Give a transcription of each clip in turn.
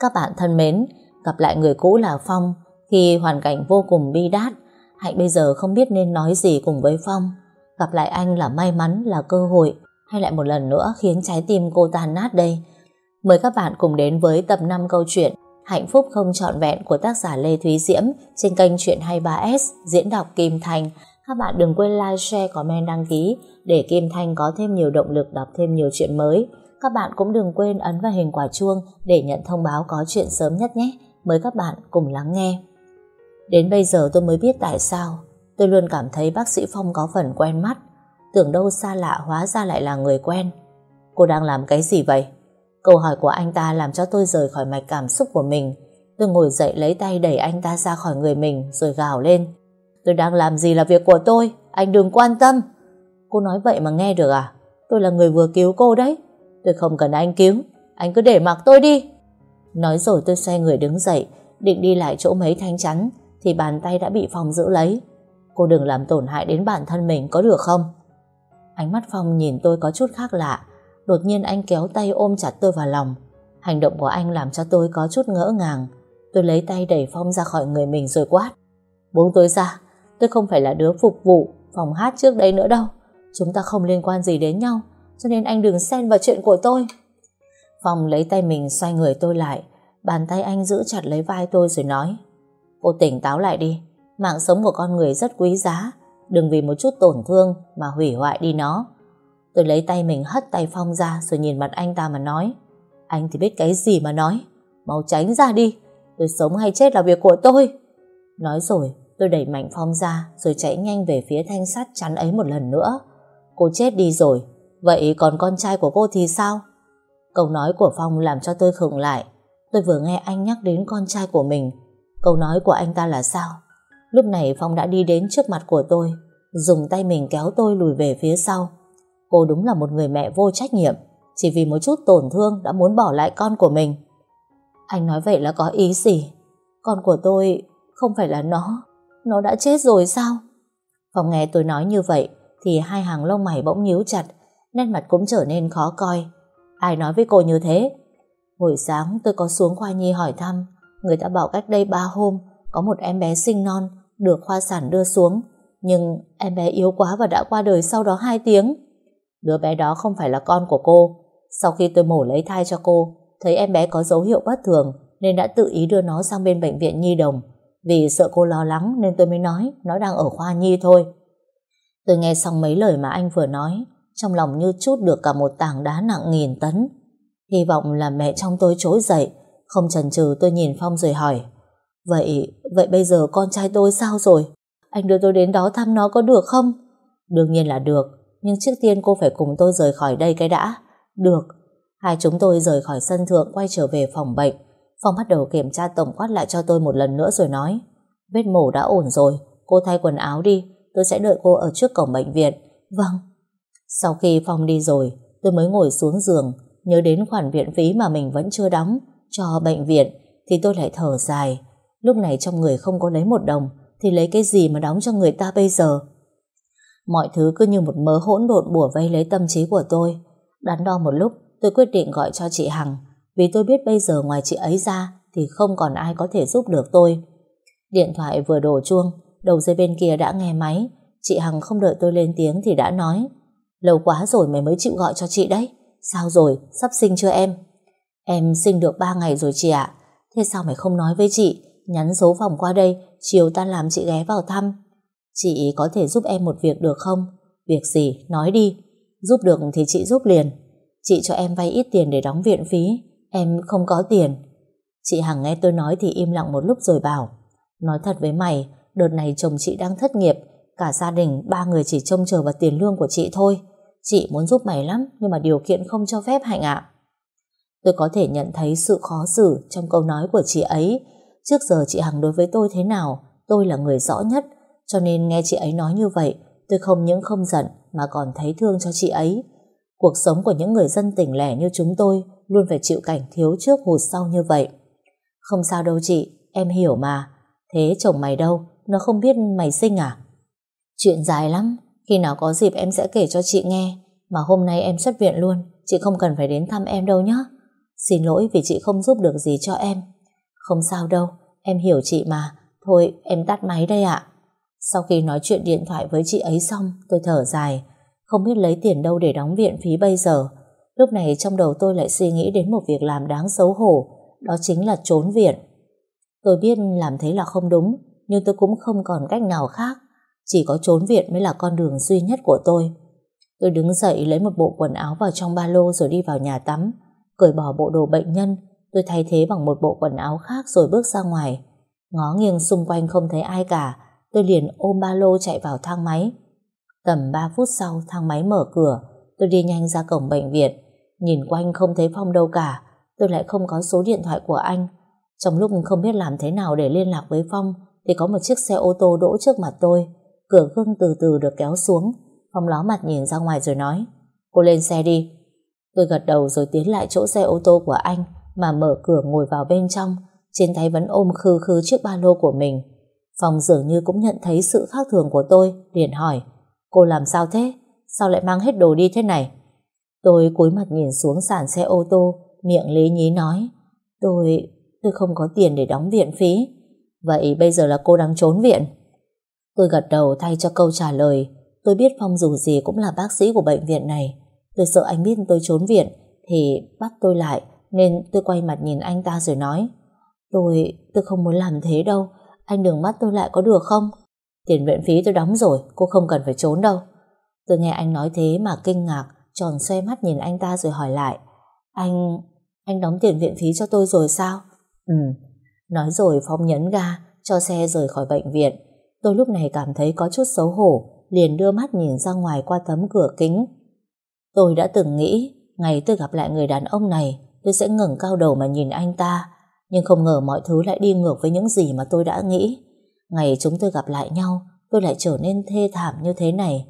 Các bạn thân mến, gặp lại người cũ là Phong khi hoàn cảnh vô cùng bi đát. Hạnh bây giờ không biết nên nói gì cùng với Phong. Gặp lại anh là may mắn, là cơ hội, hay lại một lần nữa khiến trái tim cô tan nát đây. Mời các bạn cùng đến với tập 5 câu chuyện Hạnh phúc không trọn vẹn của tác giả Lê Thúy Diễm trên kênh Chuyện 23S diễn đọc Kim Thành. Các bạn đừng quên like, share, comment, đăng ký để Kim Thanh có thêm nhiều động lực đọc thêm nhiều chuyện mới. Các bạn cũng đừng quên ấn vào hình quả chuông để nhận thông báo có chuyện sớm nhất nhé. Mời các bạn cùng lắng nghe. Đến bây giờ tôi mới biết tại sao tôi luôn cảm thấy bác sĩ Phong có phần quen mắt. Tưởng đâu xa lạ hóa ra lại là người quen. Cô đang làm cái gì vậy? Câu hỏi của anh ta làm cho tôi rời khỏi mạch cảm xúc của mình. Tôi ngồi dậy lấy tay đẩy anh ta ra khỏi người mình rồi gào lên. Tôi đang làm gì là việc của tôi, anh đừng quan tâm. Cô nói vậy mà nghe được à? Tôi là người vừa cứu cô đấy. Tôi không cần anh cứu, anh cứ để mặc tôi đi. Nói rồi tôi xoay người đứng dậy, định đi lại chỗ mấy thanh chắn, thì bàn tay đã bị Phong giữ lấy. Cô đừng làm tổn hại đến bản thân mình có được không? Ánh mắt Phong nhìn tôi có chút khác lạ, đột nhiên anh kéo tay ôm chặt tôi vào lòng. Hành động của anh làm cho tôi có chút ngỡ ngàng. Tôi lấy tay đẩy Phong ra khỏi người mình rồi quát. Buông tôi ra, tôi không phải là đứa phục vụ phòng hát trước đây nữa đâu. Chúng ta không liên quan gì đến nhau, cho nên anh đừng xen vào chuyện của tôi. Phong lấy tay mình xoay người tôi lại, bàn tay anh giữ chặt lấy vai tôi rồi nói. Cô tỉnh táo lại đi, mạng sống của con người rất quý giá, đừng vì một chút tổn thương mà hủy hoại đi nó. Tôi lấy tay mình hất tay Phong ra rồi nhìn mặt anh ta mà nói Anh thì biết cái gì mà nói Mau tránh ra đi Tôi sống hay chết là việc của tôi Nói rồi tôi đẩy mạnh Phong ra Rồi chạy nhanh về phía thanh sắt chắn ấy một lần nữa Cô chết đi rồi Vậy còn con trai của cô thì sao? Câu nói của Phong làm cho tôi khựng lại. Tôi vừa nghe anh nhắc đến con trai của mình. Câu nói của anh ta là sao? Lúc này Phong đã đi đến trước mặt của tôi, Dùng tay mình kéo tôi lùi về phía sau. Cô đúng là một người mẹ vô trách nhiệm, Chỉ vì một chút tổn thương đã muốn bỏ lại con của mình. Anh nói vậy là có ý gì? Con của tôi không phải là nó. Nó đã chết rồi sao? Phong nghe tôi nói như vậy Thì hai hàng lông mày bỗng nhíu chặt Nét mặt cũng trở nên khó coi Ai nói với cô như thế Buổi sáng tôi có xuống khoa nhi hỏi thăm Người ta bảo cách đây ba hôm Có một em bé sinh non Được khoa sản đưa xuống Nhưng em bé yếu quá và đã qua đời sau đó 2 tiếng Đứa bé đó không phải là con của cô. Sau khi tôi mổ lấy thai cho cô, thấy em bé có dấu hiệu bất thường nên đã tự ý đưa nó sang bên bệnh viện Nhi Đồng. Vì sợ cô lo lắng nên tôi mới nói nó đang ở khoa Nhi thôi. Tôi nghe xong mấy lời mà anh vừa nói, trong lòng như chút được cả một tảng đá nặng nghìn tấn. Hy vọng là mẹ trong tôi trỗi dậy, không chần chừ tôi nhìn Phong rồi hỏi. Vậy, vậy bây giờ con trai tôi sao rồi? Anh đưa tôi đến đó thăm nó có được không? Đương nhiên là được, nhưng trước tiên cô phải cùng tôi rời khỏi đây cái đã. Được. Hai chúng tôi rời khỏi sân thượng quay trở về phòng bệnh. Phong bắt đầu kiểm tra tổng quát lại cho tôi một lần nữa rồi nói Vết mổ đã ổn rồi, cô thay quần áo đi, tôi sẽ đợi cô ở trước cổng bệnh viện. Vâng. Sau khi Phong đi rồi, tôi mới ngồi xuống giường, nhớ đến khoản viện phí mà mình vẫn chưa đóng cho bệnh viện, thì tôi lại thở dài. Lúc này trong người không có lấy một đồng, thì lấy cái gì mà đóng cho người ta bây giờ? Mọi thứ cứ như một mớ hỗn độn bùa vây lấy tâm trí của tôi. Đắn đo một lúc, tôi quyết định gọi cho chị Hằng, vì tôi biết bây giờ ngoài chị ấy ra thì không còn ai có thể giúp được tôi. Điện thoại vừa đổ chuông, đầu dây bên kia đã nghe máy. Chị Hằng không đợi tôi lên tiếng thì đã nói Lâu quá rồi mày mới chịu gọi cho chị đấy. Sao rồi, sắp sinh chưa em? Em sinh được 3 ngày rồi chị ạ. Thế sao mày không nói với chị? Nhắn số phòng qua đây, chiều ta làm chị ghé vào thăm. Chị có thể giúp em một việc được không? Việc gì? Nói đi. Giúp được thì chị giúp liền. Chị cho em vay ít tiền để đóng viện phí. Em không có tiền. Chị Hằng nghe tôi nói thì im lặng một lúc rồi bảo Nói thật với mày, đợt này chồng chị đang thất nghiệp. Cả gia đình, ba người chỉ trông chờ vào tiền lương của chị thôi. Chị muốn giúp mày lắm, nhưng mà điều kiện không cho phép Hạnh ạ. Tôi có thể nhận thấy sự khó xử trong câu nói của chị ấy. Trước giờ chị Hằng đối với tôi thế nào, tôi là người rõ nhất. Cho nên nghe chị ấy nói như vậy, tôi không những không giận mà còn thấy thương cho chị ấy. Cuộc sống của những người dân tỉnh lẻ như chúng tôi luôn phải chịu cảnh thiếu trước hụt sau như vậy. Không sao đâu chị, em hiểu mà. Thế chồng mày đâu? Nó không biết mày sinh à? Chuyện dài lắm, khi nào có dịp em sẽ kể cho chị nghe. Mà hôm nay em xuất viện luôn, chị không cần phải đến thăm em đâu nhé. Xin lỗi vì chị không giúp được gì cho em. Không sao đâu, em hiểu chị mà. Thôi, em tắt máy đây ạ. Sau khi nói chuyện điện thoại với chị ấy xong, tôi thở dài. Không biết lấy tiền đâu để đóng viện phí bây giờ. Lúc này trong đầu tôi lại suy nghĩ đến một việc làm đáng xấu hổ, đó chính là trốn viện. Tôi biết làm thế là không đúng, nhưng tôi cũng không còn cách nào khác. Chỉ có trốn viện mới là con đường duy nhất của tôi. Tôi đứng dậy lấy một bộ quần áo vào trong ba lô rồi đi vào nhà tắm. Cởi bỏ bộ đồ bệnh nhân, tôi thay thế bằng một bộ quần áo khác rồi bước ra ngoài. Ngó nghiêng xung quanh không thấy ai cả, tôi liền ôm ba lô chạy vào thang máy. Tầm 3 phút sau thang máy mở cửa, tôi đi nhanh ra cổng bệnh viện. Nhìn quanh không thấy Phong đâu cả, tôi lại không có số điện thoại của anh. Trong lúc không biết làm thế nào để liên lạc với Phong, thì có một chiếc xe ô tô đỗ trước mặt tôi. Cửa gương từ từ được kéo xuống. Phong ló mặt nhìn ra ngoài rồi nói, cô lên xe đi. Tôi gật đầu rồi tiến lại chỗ xe ô tô của anh, mà mở cửa ngồi vào bên trong, trên tay vẫn ôm khư khư chiếc ba lô của mình. Phong dường như cũng nhận thấy sự khác thường của tôi, liền hỏi, cô làm sao thế? Sao lại mang hết đồ đi thế này? Tôi cúi mặt nhìn xuống sàn xe ô tô, miệng lý nhí nói, tôi, tôi không có tiền để đóng viện phí. Vậy bây giờ là cô đang trốn viện? Tôi gật đầu thay cho câu trả lời, tôi biết Phong dù gì cũng là bác sĩ của bệnh viện này. Tôi sợ anh biết tôi trốn viện, thì bắt tôi lại, nên tôi quay mặt nhìn anh ta rồi nói, tôi, tôi không muốn làm thế đâu, anh đừng bắt tôi lại có được không? Tiền viện phí tôi đóng rồi, cô không cần phải trốn đâu. Tôi nghe anh nói thế mà kinh ngạc, tròn xoe mắt nhìn anh ta rồi hỏi lại. Anh, anh đóng tiền viện phí cho tôi rồi sao? Ừ. Nói rồi Phong nhấn ga, cho xe rời khỏi bệnh viện. Tôi lúc này cảm thấy có chút xấu hổ, liền đưa mắt nhìn ra ngoài qua tấm cửa kính. Tôi đã từng nghĩ, ngày tôi gặp lại người đàn ông này, tôi sẽ ngẩng cao đầu mà nhìn anh ta, nhưng không ngờ mọi thứ lại đi ngược với những gì mà tôi đã nghĩ. Ngày chúng tôi gặp lại nhau, tôi lại trở nên thê thảm như thế này.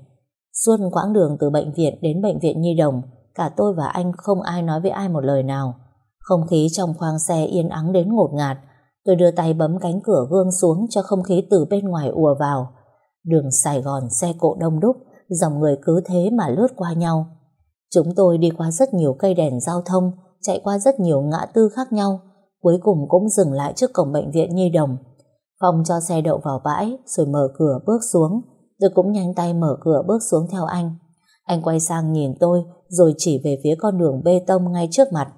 Suốt quãng đường từ bệnh viện đến bệnh viện Nhi Đồng, cả tôi và anh không ai nói với ai một lời nào. Không khí trong khoang xe yên ắng đến ngột ngạt, tôi đưa tay bấm cánh cửa gương xuống cho không khí từ bên ngoài ùa vào. Đường Sài Gòn xe cộ đông đúc, dòng người cứ thế mà lướt qua nhau. Chúng tôi đi qua rất nhiều cây đèn giao thông, chạy qua rất nhiều ngã tư khác nhau, cuối cùng cũng dừng lại trước cổng bệnh viện Nhi Đồng. Phong cho xe đậu vào bãi, rồi mở cửa bước xuống. Tôi cũng nhanh tay mở cửa bước xuống theo anh. Anh quay sang nhìn tôi, rồi chỉ về phía con đường bê tông ngay trước mặt.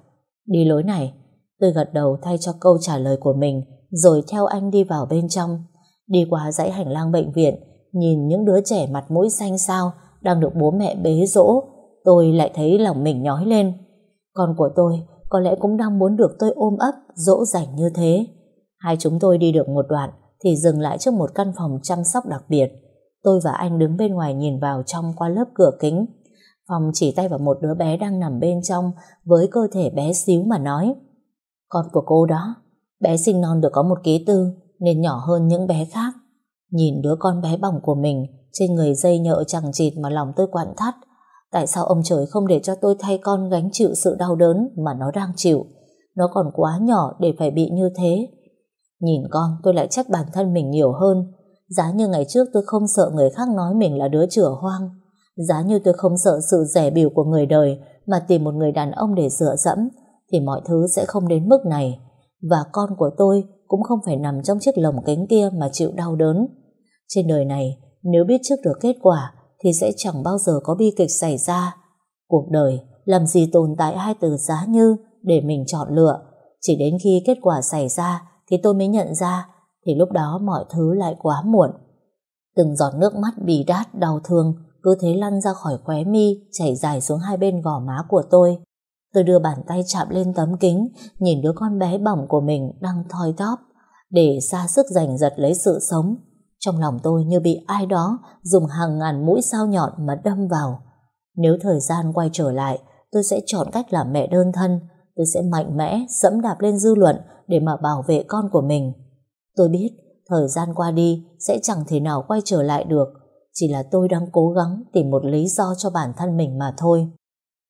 Đi lối này. Tôi gật đầu thay cho câu trả lời của mình, rồi theo anh đi vào bên trong. Đi qua dãy hành lang bệnh viện, nhìn những đứa trẻ mặt mũi xanh xao đang được bố mẹ bế dỗ, tôi lại thấy lòng mình nhói lên. Con của tôi có lẽ cũng đang muốn được tôi ôm ấp, dỗ dành như thế. Hai chúng tôi đi được một đoạn thì dừng lại trước một căn phòng chăm sóc đặc biệt. Tôi và anh đứng bên ngoài nhìn vào trong qua lớp cửa kính. Phòng chỉ tay vào một đứa bé đang nằm bên trong với cơ thể bé xíu mà nói. Con của cô đó, bé sinh non được có một ký tư nên nhỏ hơn những bé khác. Nhìn đứa con bé bỏng của mình trên người dây nhợ chẳng chịt mà lòng tôi quặn thắt. Tại sao ông trời không để cho tôi thay con gánh chịu sự đau đớn mà nó đang chịu? Nó còn quá nhỏ để phải bị như thế. Nhìn con tôi lại trách bản thân mình nhiều hơn. Giá như ngày trước tôi không sợ người khác nói mình là đứa chửa hoang. Giá như tôi không sợ sự rẻ biểu của người đời mà tìm một người đàn ông để dựa dẫm thì mọi thứ sẽ không đến mức này. Và con của tôi cũng không phải nằm trong chiếc lồng kính kia mà chịu đau đớn. Trên đời này, nếu biết trước được kết quả thì sẽ chẳng bao giờ có bi kịch xảy ra. Cuộc đời làm gì tồn tại hai từ giá như để mình chọn lựa. Chỉ đến khi kết quả xảy ra thì tôi mới nhận ra thì lúc đó mọi thứ lại quá muộn. Từng giọt nước mắt bì đát đau thương cứ thế lăn ra khỏi khóe mi chảy dài xuống hai bên gò má của tôi. Tôi đưa bàn tay chạm lên tấm kính nhìn đứa con bé bỏng của mình đang thoi thóp để ra sức giành giật lấy sự sống. Trong lòng tôi như bị ai đó dùng hàng ngàn mũi sao nhọn mà đâm vào. Nếu thời gian quay trở lại, tôi sẽ chọn cách làm mẹ đơn thân. Tôi sẽ mạnh mẽ, dẫm đạp lên dư luận để mà bảo vệ con của mình. Tôi biết, thời gian qua đi sẽ chẳng thể nào quay trở lại được. Chỉ là tôi đang cố gắng tìm một lý do cho bản thân mình mà thôi.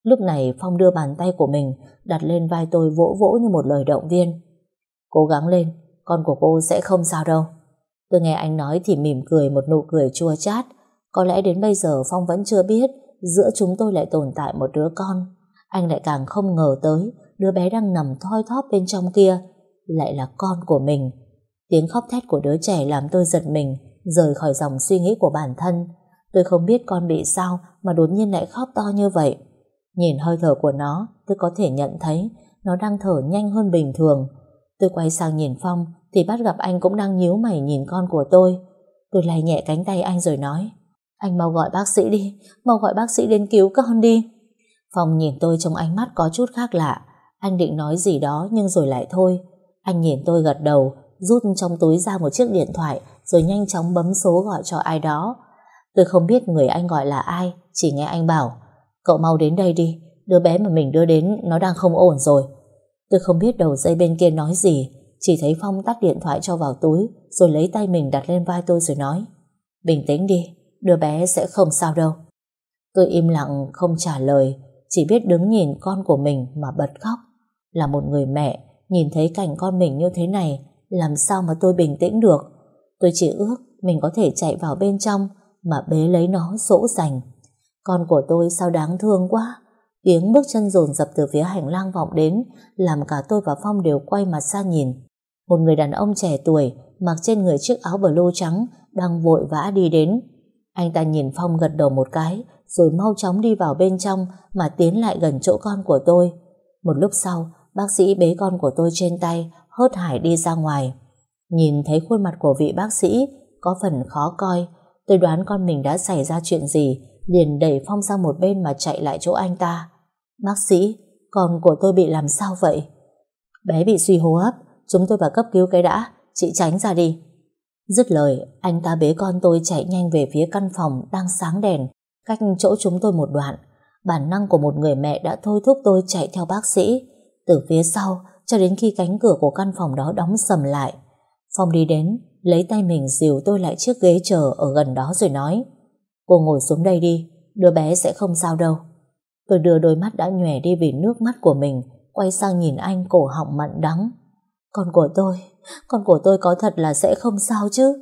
Lúc này Phong đưa bàn tay của mình đặt lên vai tôi vỗ vỗ như một lời động viên. Cố gắng lên, con của cô sẽ không sao đâu. Tôi nghe anh nói thì mỉm cười một nụ cười chua chát. Có lẽ đến bây giờ Phong vẫn chưa biết giữa chúng tôi lại tồn tại một đứa con. Anh lại càng không ngờ tới đứa bé đang nằm thoi thóp bên trong kia lại là con của mình. Tiếng khóc thét của đứa trẻ làm tôi giật mình, rời khỏi dòng suy nghĩ của bản thân. Tôi không biết con bị sao mà đột nhiên lại khóc to như vậy. Nhìn hơi thở của nó, tôi có thể nhận thấy nó đang thở nhanh hơn bình thường. Tôi quay sang nhìn Phong thì bắt gặp anh cũng đang nhíu mày nhìn con của tôi. Tôi lay nhẹ cánh tay anh rồi nói Anh mau gọi bác sĩ đi, mau gọi bác sĩ đến cứu con đi. Phong nhìn tôi trong ánh mắt có chút khác lạ. Anh định nói gì đó nhưng rồi lại thôi. Anh nhìn tôi gật đầu, rút trong túi ra một chiếc điện thoại rồi nhanh chóng bấm số gọi cho ai đó. Tôi không biết người anh gọi là ai, chỉ nghe anh bảo Cậu mau đến đây đi, đứa bé mà mình đưa đến nó đang không ổn rồi. Tôi không biết đầu dây bên kia nói gì, chỉ thấy Phong tắt điện thoại cho vào túi rồi lấy tay mình đặt lên vai tôi rồi nói Bình tĩnh đi, đứa bé sẽ không sao đâu. Tôi im lặng không trả lời, chỉ biết đứng nhìn con của mình mà bật khóc. Là một người mẹ, nhìn thấy cảnh con mình như thế này, làm sao mà tôi bình tĩnh được. Tôi chỉ ước mình có thể chạy vào bên trong mà bế lấy nó dỗ dành. Con của tôi sao đáng thương quá. Tiếng bước chân dồn dập từ phía hành lang vọng đến, làm cả tôi và Phong đều quay mặt ra nhìn. Một người đàn ông trẻ tuổi, mặc trên người chiếc áo blue trắng, đang vội vã đi đến. Anh ta nhìn Phong gật đầu một cái, rồi mau chóng đi vào bên trong mà tiến lại gần chỗ con của tôi. Một lúc sau, bác sĩ bế con của tôi trên tay, hớt hải đi ra ngoài. Nhìn thấy khuôn mặt của vị bác sĩ có phần khó coi, tôi đoán con mình đã xảy ra chuyện gì, liền đẩy Phong sang một bên mà chạy lại chỗ anh ta. Bác sĩ, con của tôi bị làm sao vậy? Bé bị suy hô hấp, chúng tôi vào cấp cứu cái đã, chị tránh ra đi. Dứt lời, anh ta bế con tôi chạy nhanh về phía căn phòng đang sáng đèn, cách chỗ chúng tôi một đoạn. Bản năng của một người mẹ đã thôi thúc tôi chạy theo bác sĩ, từ phía sau cho đến khi cánh cửa của căn phòng đó đóng sầm lại. Phong đi đến, lấy tay mình dìu tôi lại chiếc ghế chờ ở gần đó rồi nói Cô ngồi xuống đây đi, đứa bé sẽ không sao đâu. Tôi đưa đôi mắt đã nhòe đi vì nước mắt của mình, quay sang nhìn anh cổ họng mặn đắng. Con của tôi, con của tôi có thật là sẽ không sao chứ?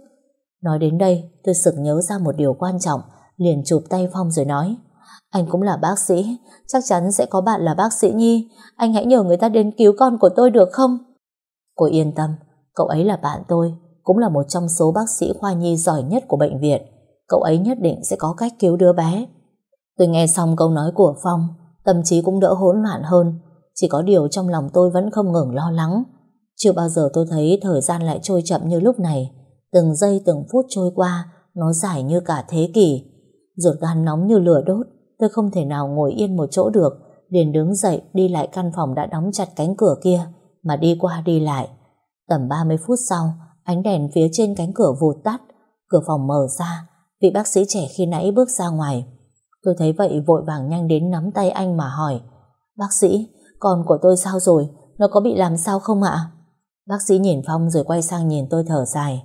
Nói đến đây, tôi sực nhớ ra một điều quan trọng, liền chụp tay Phong rồi nói Anh cũng là bác sĩ, chắc chắn sẽ có bạn là bác sĩ Nhi, anh hãy nhờ người ta đến cứu con của tôi được không? Cô yên tâm, cậu ấy là bạn tôi, cũng là một trong số bác sĩ khoa nhi giỏi nhất của bệnh viện. Cậu ấy nhất định sẽ có cách cứu đứa bé. Tôi nghe xong câu nói của Phong, tâm trí cũng đỡ hỗn loạn hơn. Chỉ có điều trong lòng tôi vẫn không ngừng lo lắng. Chưa bao giờ tôi thấy thời gian lại trôi chậm như lúc này. Từng giây từng phút trôi qua, nó dài như cả thế kỷ. Ruột gan nóng như lửa đốt, tôi không thể nào ngồi yên một chỗ được, liền đứng dậy đi lại căn phòng đã đóng chặt cánh cửa kia, mà đi qua đi lại. Tầm 30 phút sau, ánh đèn phía trên cánh cửa vụt tắt, cửa phòng mở ra, vị bác sĩ trẻ khi nãy bước ra ngoài. Tôi thấy vậy vội vàng nhanh đến nắm tay anh mà hỏi, bác sĩ, con của tôi sao rồi, nó có bị làm sao không ạ? Bác sĩ nhìn Phong rồi quay sang nhìn tôi thở dài.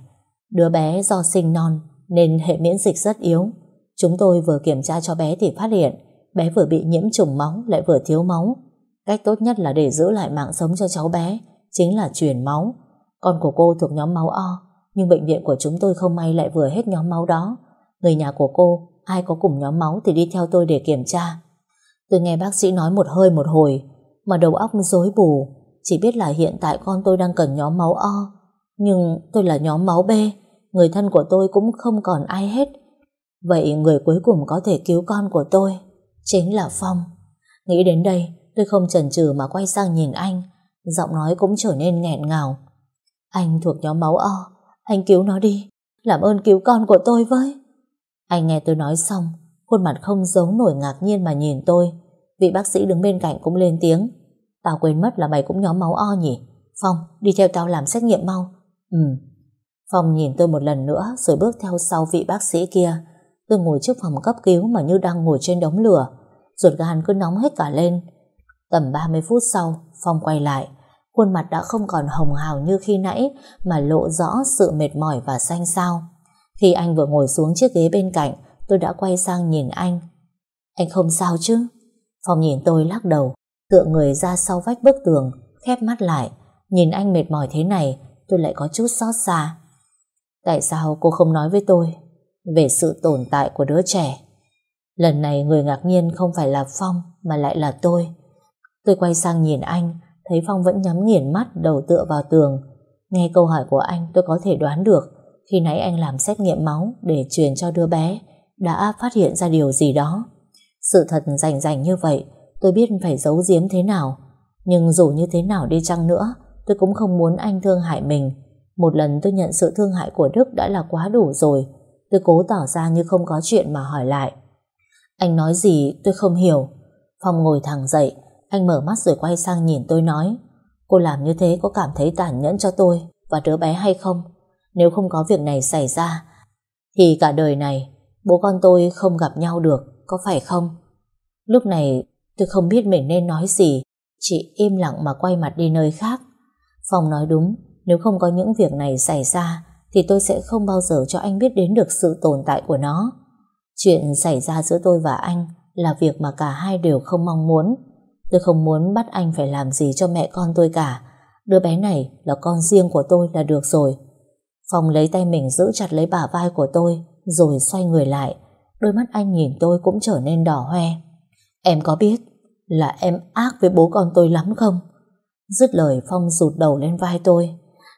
Đứa bé do sinh non nên hệ miễn dịch rất yếu. Chúng tôi vừa kiểm tra cho bé thì phát hiện bé vừa bị nhiễm trùng máu lại vừa thiếu máu. Cách tốt nhất là để giữ lại mạng sống cho cháu bé chính là truyền máu. Con của cô thuộc nhóm máu O nhưng bệnh viện của chúng tôi không may lại vừa hết nhóm máu đó. Người nhà của cô, ai có cùng nhóm máu thì đi theo tôi để kiểm tra. Tôi nghe bác sĩ nói một hơi một hồi, mà đầu óc rối bù. Chỉ biết là hiện tại con tôi đang cần nhóm máu O. Nhưng tôi là nhóm máu B, người thân của tôi cũng không còn ai hết. Vậy người cuối cùng có thể cứu con của tôi chính là Phong. Nghĩ đến đây, tôi không chần chừ mà quay sang nhìn anh. Giọng nói cũng trở nên nghẹn ngào. Anh thuộc nhóm máu O, anh cứu nó đi. Làm ơn cứu con của tôi với anh nghe tôi nói xong, khuôn mặt không giấu nổi ngạc nhiên mà nhìn tôi. Vị bác sĩ đứng bên cạnh cũng lên tiếng. Tao quên mất là mày cũng nhóm máu O nhỉ? Phong, đi theo tao làm xét nghiệm mau. Ừ. Phong nhìn tôi một lần nữa rồi bước theo sau vị bác sĩ kia. Tôi ngồi trước phòng cấp cứu mà như đang ngồi trên đống lửa. Ruột gan cứ nóng hết cả lên. Tầm 30 phút sau, Phong quay lại. Khuôn mặt đã không còn hồng hào như khi nãy Mà lộ rõ sự mệt mỏi và xanh xao. Khi anh vừa ngồi xuống chiếc ghế bên cạnh Tôi đã quay sang nhìn anh. Anh không sao chứ? Phong nhìn tôi lắc đầu Tựa người ra sau vách bức tường Khép mắt lại. Nhìn anh mệt mỏi thế này Tôi lại có chút xót xa. Tại sao cô không nói với tôi Về sự tồn tại của đứa trẻ? Lần này người ngạc nhiên không phải là Phong Mà lại là tôi. Tôi quay sang nhìn anh, thấy Phong vẫn nhắm nghiền mắt đầu tựa vào tường. Nghe câu hỏi của anh tôi có thể đoán được khi nãy anh làm xét nghiệm máu để truyền cho đứa bé đã phát hiện ra điều gì đó. Sự thật rành rành như vậy tôi biết phải giấu giếm thế nào. Nhưng dù như thế nào đi chăng nữa tôi cũng không muốn anh thương hại mình. Một lần tôi nhận sự thương hại của Đức đã là quá đủ rồi. Tôi cố tỏ ra như không có chuyện mà hỏi lại. Anh nói gì tôi không hiểu. Phong ngồi thẳng dậy, anh mở mắt rồi quay sang nhìn tôi nói Cô làm như thế có cảm thấy tàn nhẫn cho tôi và đứa bé hay không? Nếu không có việc này xảy ra thì cả đời này bố con tôi không gặp nhau được, có phải không? Lúc này tôi không biết mình nên nói gì, chỉ im lặng mà quay mặt đi nơi khác. Phong nói đúng, nếu không có những việc này xảy ra thì tôi sẽ không bao giờ cho anh biết đến được sự tồn tại của nó. Chuyện xảy ra giữa tôi và anh là việc mà cả hai đều không mong muốn. Tôi không muốn bắt anh phải làm gì cho mẹ con tôi cả. Đứa bé này là con riêng của tôi là được rồi. Phong lấy tay mình giữ chặt lấy bả vai của tôi rồi xoay người lại. Đôi mắt anh nhìn tôi cũng trở nên đỏ hoe. Em có biết là em ác với bố con tôi lắm không? Dứt lời Phong rụt đầu lên vai tôi.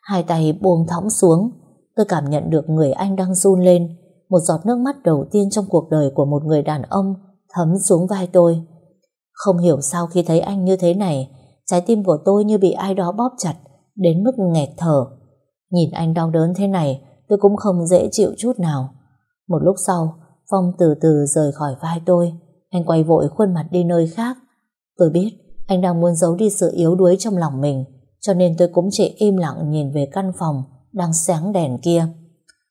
Hai tay buông thõng xuống. Tôi cảm nhận được người anh đang run lên. Một giọt nước mắt đầu tiên trong cuộc đời của một người đàn ông thấm xuống vai tôi. Không hiểu sao khi thấy anh như thế này, trái tim của tôi như bị ai đó bóp chặt, đến mức nghẹt thở. Nhìn anh đau đớn thế này, tôi cũng không dễ chịu chút nào. Một lúc sau, Phong từ từ rời khỏi vai tôi. Anh quay vội khuôn mặt đi nơi khác. Tôi biết anh đang muốn giấu đi sự yếu đuối trong lòng mình, cho nên tôi cũng chỉ im lặng nhìn về căn phòng đang sáng đèn kia.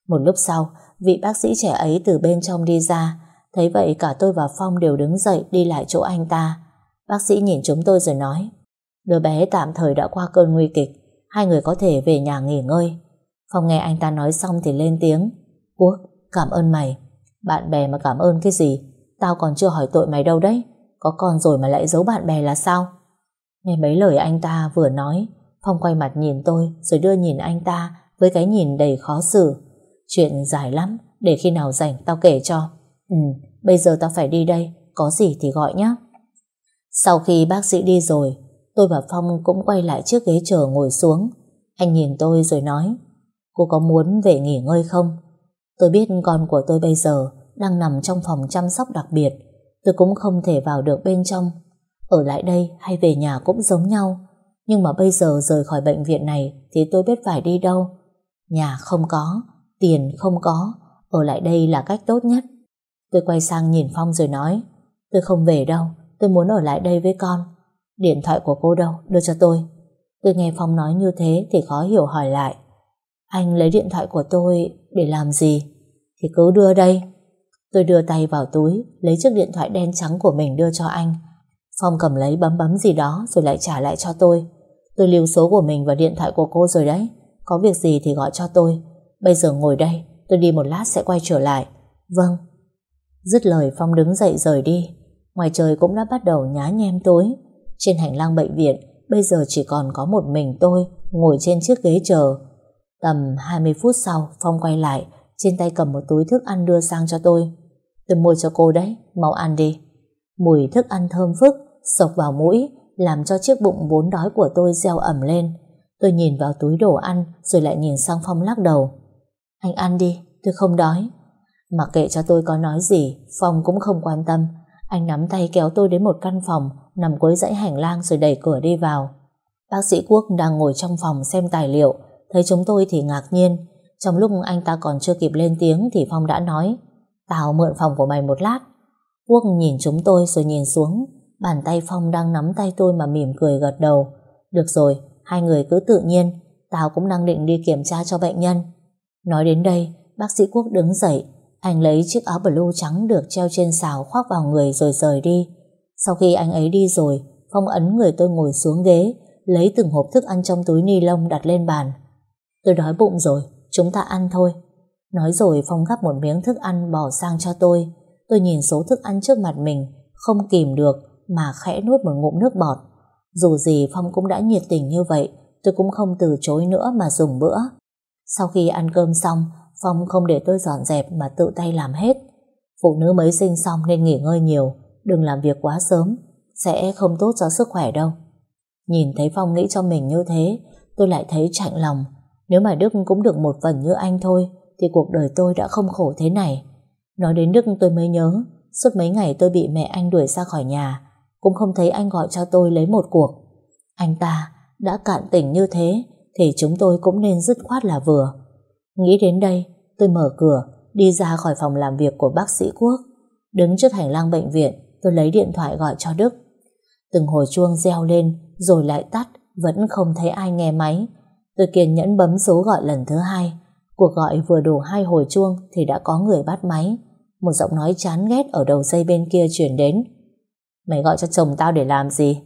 Một lúc sau, vị bác sĩ trẻ ấy từ bên trong đi ra, thấy vậy cả tôi và Phong đều đứng dậy đi lại chỗ anh ta. Bác sĩ nhìn chúng tôi rồi nói, đứa bé tạm thời đã qua cơn nguy kịch, hai người có thể về nhà nghỉ ngơi. Phong nghe anh ta nói xong thì lên tiếng, Quốc, cảm ơn mày. Bạn bè mà cảm ơn cái gì? Tao còn chưa hỏi tội mày đâu đấy. Có con rồi mà lại giấu bạn bè là sao? Nghe mấy lời anh ta vừa nói, Phong quay mặt nhìn tôi rồi đưa nhìn anh ta với cái nhìn đầy khó xử. Chuyện dài lắm, để khi nào rảnh tao kể cho. Ừ, bây giờ tao phải đi đây, có gì thì gọi nhé. Sau khi bác sĩ đi rồi, tôi và Phong cũng quay lại chiếc ghế chờ ngồi xuống. Anh nhìn tôi rồi nói, cô có muốn về nghỉ ngơi không? Tôi biết con của tôi bây giờ đang nằm trong phòng chăm sóc đặc biệt, tôi cũng không thể vào được bên trong. Ở lại đây hay về nhà cũng giống nhau, nhưng mà bây giờ rời khỏi bệnh viện này thì tôi biết phải đi đâu. Nhà không có, tiền không có, ở lại đây là cách tốt nhất. Tôi quay sang nhìn Phong rồi nói, tôi không về đâu, tôi muốn ở lại đây với con. Điện thoại của cô đâu, đưa cho tôi. Tôi nghe Phong nói như thế thì khó hiểu hỏi lại. Anh lấy điện thoại của tôi để làm gì? Thì cứ đưa đây. Tôi đưa tay vào túi, lấy chiếc điện thoại đen trắng của mình đưa cho anh. Phong cầm lấy bấm bấm gì đó rồi lại trả lại cho tôi. Tôi lưu số của mình và điện thoại của cô rồi đấy. Có việc gì thì gọi cho tôi. Bây giờ ngồi đây, tôi đi một lát sẽ quay trở lại. Vâng. Dứt lời Phong đứng dậy rời đi. Ngoài trời cũng đã bắt đầu nhá nhem tối. Trên hành lang bệnh viện, bây giờ chỉ còn có một mình tôi ngồi trên chiếc ghế chờ. Tầm 20 phút sau, Phong quay lại, trên tay cầm một túi thức ăn đưa sang cho tôi. Tôi mua cho cô đấy, mau ăn đi. Mùi thức ăn thơm phức, sộc vào mũi, làm cho chiếc bụng vốn đói của tôi reo ẩm lên. Tôi nhìn vào túi đồ ăn, rồi lại nhìn sang Phong lắc đầu. Anh ăn đi, tôi không đói. Mặc kệ cho tôi có nói gì, Phong cũng không quan tâm. Anh nắm tay kéo tôi đến một căn phòng, nằm cuối dãy hành lang rồi đẩy cửa đi vào. Bác sĩ Quốc đang ngồi trong phòng xem tài liệu, thấy chúng tôi thì ngạc nhiên. Trong lúc anh ta còn chưa kịp lên tiếng thì Phong đã nói, Tao mượn phòng của mày một lát. Quốc nhìn chúng tôi rồi nhìn xuống, bàn tay Phong đang nắm tay tôi mà mỉm cười gật đầu. Được rồi, hai người cứ tự nhiên, tao cũng đang định đi kiểm tra cho bệnh nhân. Nói đến đây, bác sĩ Quốc đứng dậy, anh lấy chiếc áo blue trắng được treo trên xào khoác vào người rồi rời đi. Sau khi anh ấy đi rồi, Phong ấn người tôi ngồi xuống ghế, lấy từng hộp thức ăn trong túi ni lông đặt lên bàn. Tôi đói bụng rồi, chúng ta ăn thôi. Nói rồi Phong gắp một miếng thức ăn bỏ sang cho tôi. Tôi nhìn số thức ăn trước mặt mình, không kìm được mà khẽ nuốt một ngụm nước bọt. Dù gì Phong cũng đã nhiệt tình như vậy, tôi cũng không từ chối nữa mà dùng bữa. Sau khi ăn cơm xong, Phong không để tôi dọn dẹp mà tự tay làm hết. Phụ nữ mới sinh xong nên nghỉ ngơi nhiều, đừng làm việc quá sớm. sẽ không tốt cho sức khỏe đâu. Nhìn thấy Phong nghĩ cho mình như thế, tôi lại thấy chạnh lòng. Nếu mà Đức cũng được một phần như anh thôi, thì cuộc đời tôi đã không khổ thế này. Nói đến Đức tôi mới nhớ, suốt mấy ngày tôi bị mẹ anh đuổi ra khỏi nhà, cũng không thấy anh gọi cho tôi lấy một cuộc. Anh ta đã cạn tỉnh như thế, thì chúng tôi cũng nên dứt khoát là vừa. Nghĩ đến đây, tôi mở cửa, đi ra khỏi phòng làm việc của bác sĩ Quốc. Đứng trước hành lang bệnh viện, tôi lấy điện thoại gọi cho Đức. Từng hồi chuông reo lên, rồi lại tắt, vẫn không thấy ai nghe máy. Tôi kiên nhẫn bấm số gọi lần thứ hai. Cuộc gọi vừa đủ hai hồi chuông thì đã có người bắt máy. Một giọng nói chán ghét ở đầu dây bên kia chuyển đến. Mày gọi cho chồng tao để làm gì?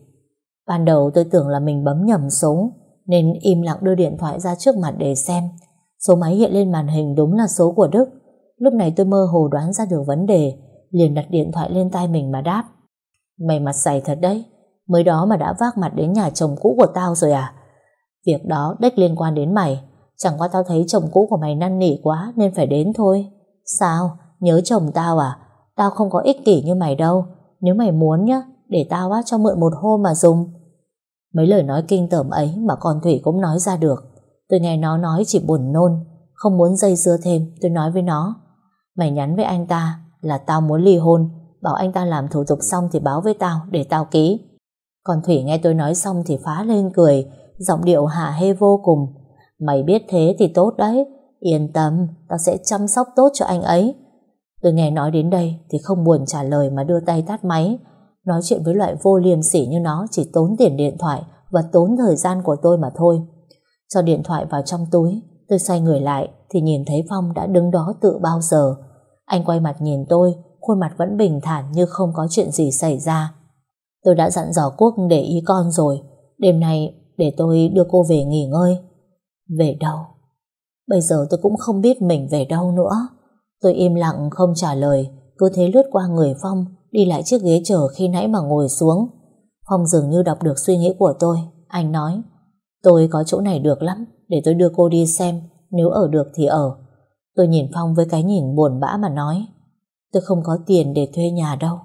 Ban đầu tôi tưởng là mình bấm nhầm số, nên im lặng đưa điện thoại ra trước mặt để xem. Số máy hiện lên màn hình đúng là số của Đức. Lúc này tôi mơ hồ đoán ra được vấn đề, liền đặt điện thoại lên tai mình mà đáp. Mày mặt dày thật đấy, mới đó mà đã vác mặt đến nhà chồng cũ của tao rồi à? Việc đó đếch liên quan đến mày, chẳng qua tao thấy chồng cũ của mày năn nỉ quá nên phải đến thôi. Sao? Nhớ chồng tao à? Tao không có ích kỷ như mày đâu. Nếu mày muốn nhá, để tao á cho mượn một hôm mà dùng. Mấy lời nói kinh tởm ấy mà con Thủy cũng nói ra được. Tôi nghe nó nói chỉ buồn nôn, không muốn dây dưa thêm, tôi nói với nó. Mày nhắn với anh ta là tao muốn ly hôn, bảo anh ta làm thủ tục xong thì báo với tao để tao ký. Còn Thủy nghe tôi nói xong thì phá lên cười, giọng điệu hạ hê vô cùng. Mày biết thế thì tốt đấy, yên tâm, tao sẽ chăm sóc tốt cho anh ấy. Tôi nghe nói đến đây thì không buồn trả lời mà đưa tay tắt máy. Nói chuyện với loại vô liêm sỉ như nó chỉ tốn tiền điện thoại và tốn thời gian của tôi mà thôi. Cho điện thoại vào trong túi, tôi xoay người lại thì nhìn thấy Phong đã đứng đó tự bao giờ. Anh quay mặt nhìn tôi, khuôn mặt vẫn bình thản như không có chuyện gì xảy ra. Tôi đã dặn dò Quốc để ý con rồi, đêm nay để tôi đưa cô về nghỉ ngơi. Về đâu? Bây giờ tôi cũng không biết mình về đâu nữa. Tôi im lặng không trả lời, cứ thế lướt qua người Phong, đi lại chiếc ghế chờ khi nãy mà ngồi xuống. Phong dường như đọc được suy nghĩ của tôi. Anh nói, tôi có chỗ này được lắm, để tôi đưa cô đi xem, nếu ở được thì ở. Tôi nhìn Phong với cái nhìn buồn bã mà nói, tôi không có tiền để thuê nhà đâu.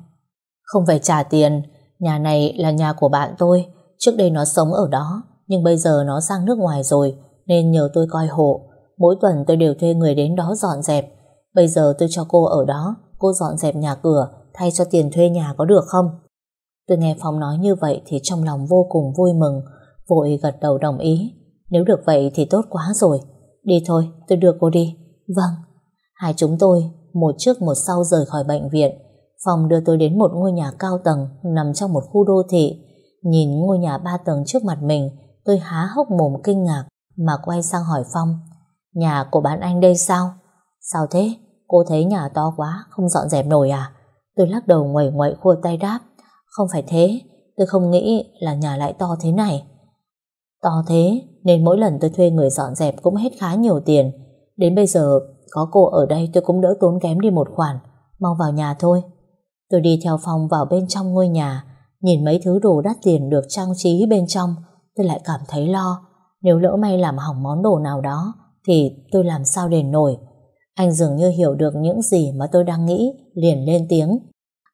Không phải trả tiền, nhà này là nhà của bạn tôi, trước đây nó sống ở đó, nhưng bây giờ nó sang nước ngoài rồi, nên nhờ tôi coi hộ. Mỗi tuần tôi đều thuê người đến đó dọn dẹp. Bây giờ tôi cho cô ở đó, cô dọn dẹp nhà cửa, thay cho tiền thuê nhà có được không? Tôi nghe Phong nói như vậy thì trong lòng vô cùng vui mừng, vội gật đầu đồng ý. Nếu được vậy thì tốt quá rồi. Đi thôi, tôi đưa cô đi. Vâng. Hai chúng tôi, một trước một sau rời khỏi bệnh viện. Phong đưa tôi đến một ngôi nhà cao tầng nằm trong một khu đô thị. Nhìn ngôi nhà ba tầng trước mặt mình, tôi há hốc mồm kinh ngạc mà quay sang hỏi Phong. Nhà của bạn anh đây sao? Sao thế? Cô thấy nhà to quá, không dọn dẹp nổi à? Tôi lắc đầu ngoẩy ngoẩy khua tay đáp. Không phải thế, tôi không nghĩ là nhà lại to thế này. To thế, nên mỗi lần tôi thuê người dọn dẹp cũng hết khá nhiều tiền. Đến bây giờ, có cô ở đây tôi cũng đỡ tốn kém đi một khoản. Mau vào nhà thôi. Tôi đi theo phòng vào bên trong ngôi nhà, nhìn mấy thứ đồ đắt tiền được trang trí bên trong, tôi lại cảm thấy lo. Nếu lỡ may làm hỏng món đồ nào đó, thì tôi làm sao đền nổi. Anh dường như hiểu được những gì mà tôi đang nghĩ, liền lên tiếng.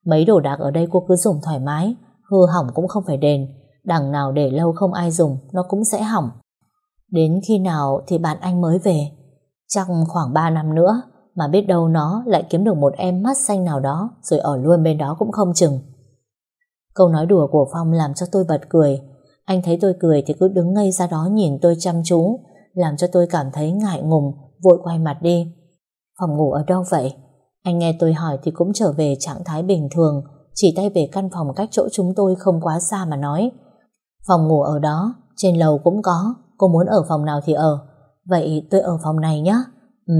Mấy đồ đạc ở đây cô cứ dùng thoải mái, hư hỏng cũng không phải đền, đằng nào để lâu không ai dùng, nó cũng sẽ hỏng. Đến khi nào thì bạn anh mới về? Chắc khoảng 3 năm nữa, mà biết đâu nó lại kiếm được một em mắt xanh nào đó, rồi ở luôn bên đó cũng không chừng. Câu nói đùa của Phong làm cho tôi bật cười. Anh thấy tôi cười thì cứ đứng ngây ra đó nhìn tôi chăm chú, làm cho tôi cảm thấy ngại ngùng, vội quay mặt đi. Phòng ngủ ở đâu vậy? Anh nghe tôi hỏi thì cũng trở về trạng thái bình thường, chỉ tay về căn phòng cách chỗ chúng tôi không quá xa mà nói. Phòng ngủ ở đó, trên lầu cũng có, cô muốn ở phòng nào thì ở. Vậy tôi ở phòng này nhé. Ừ,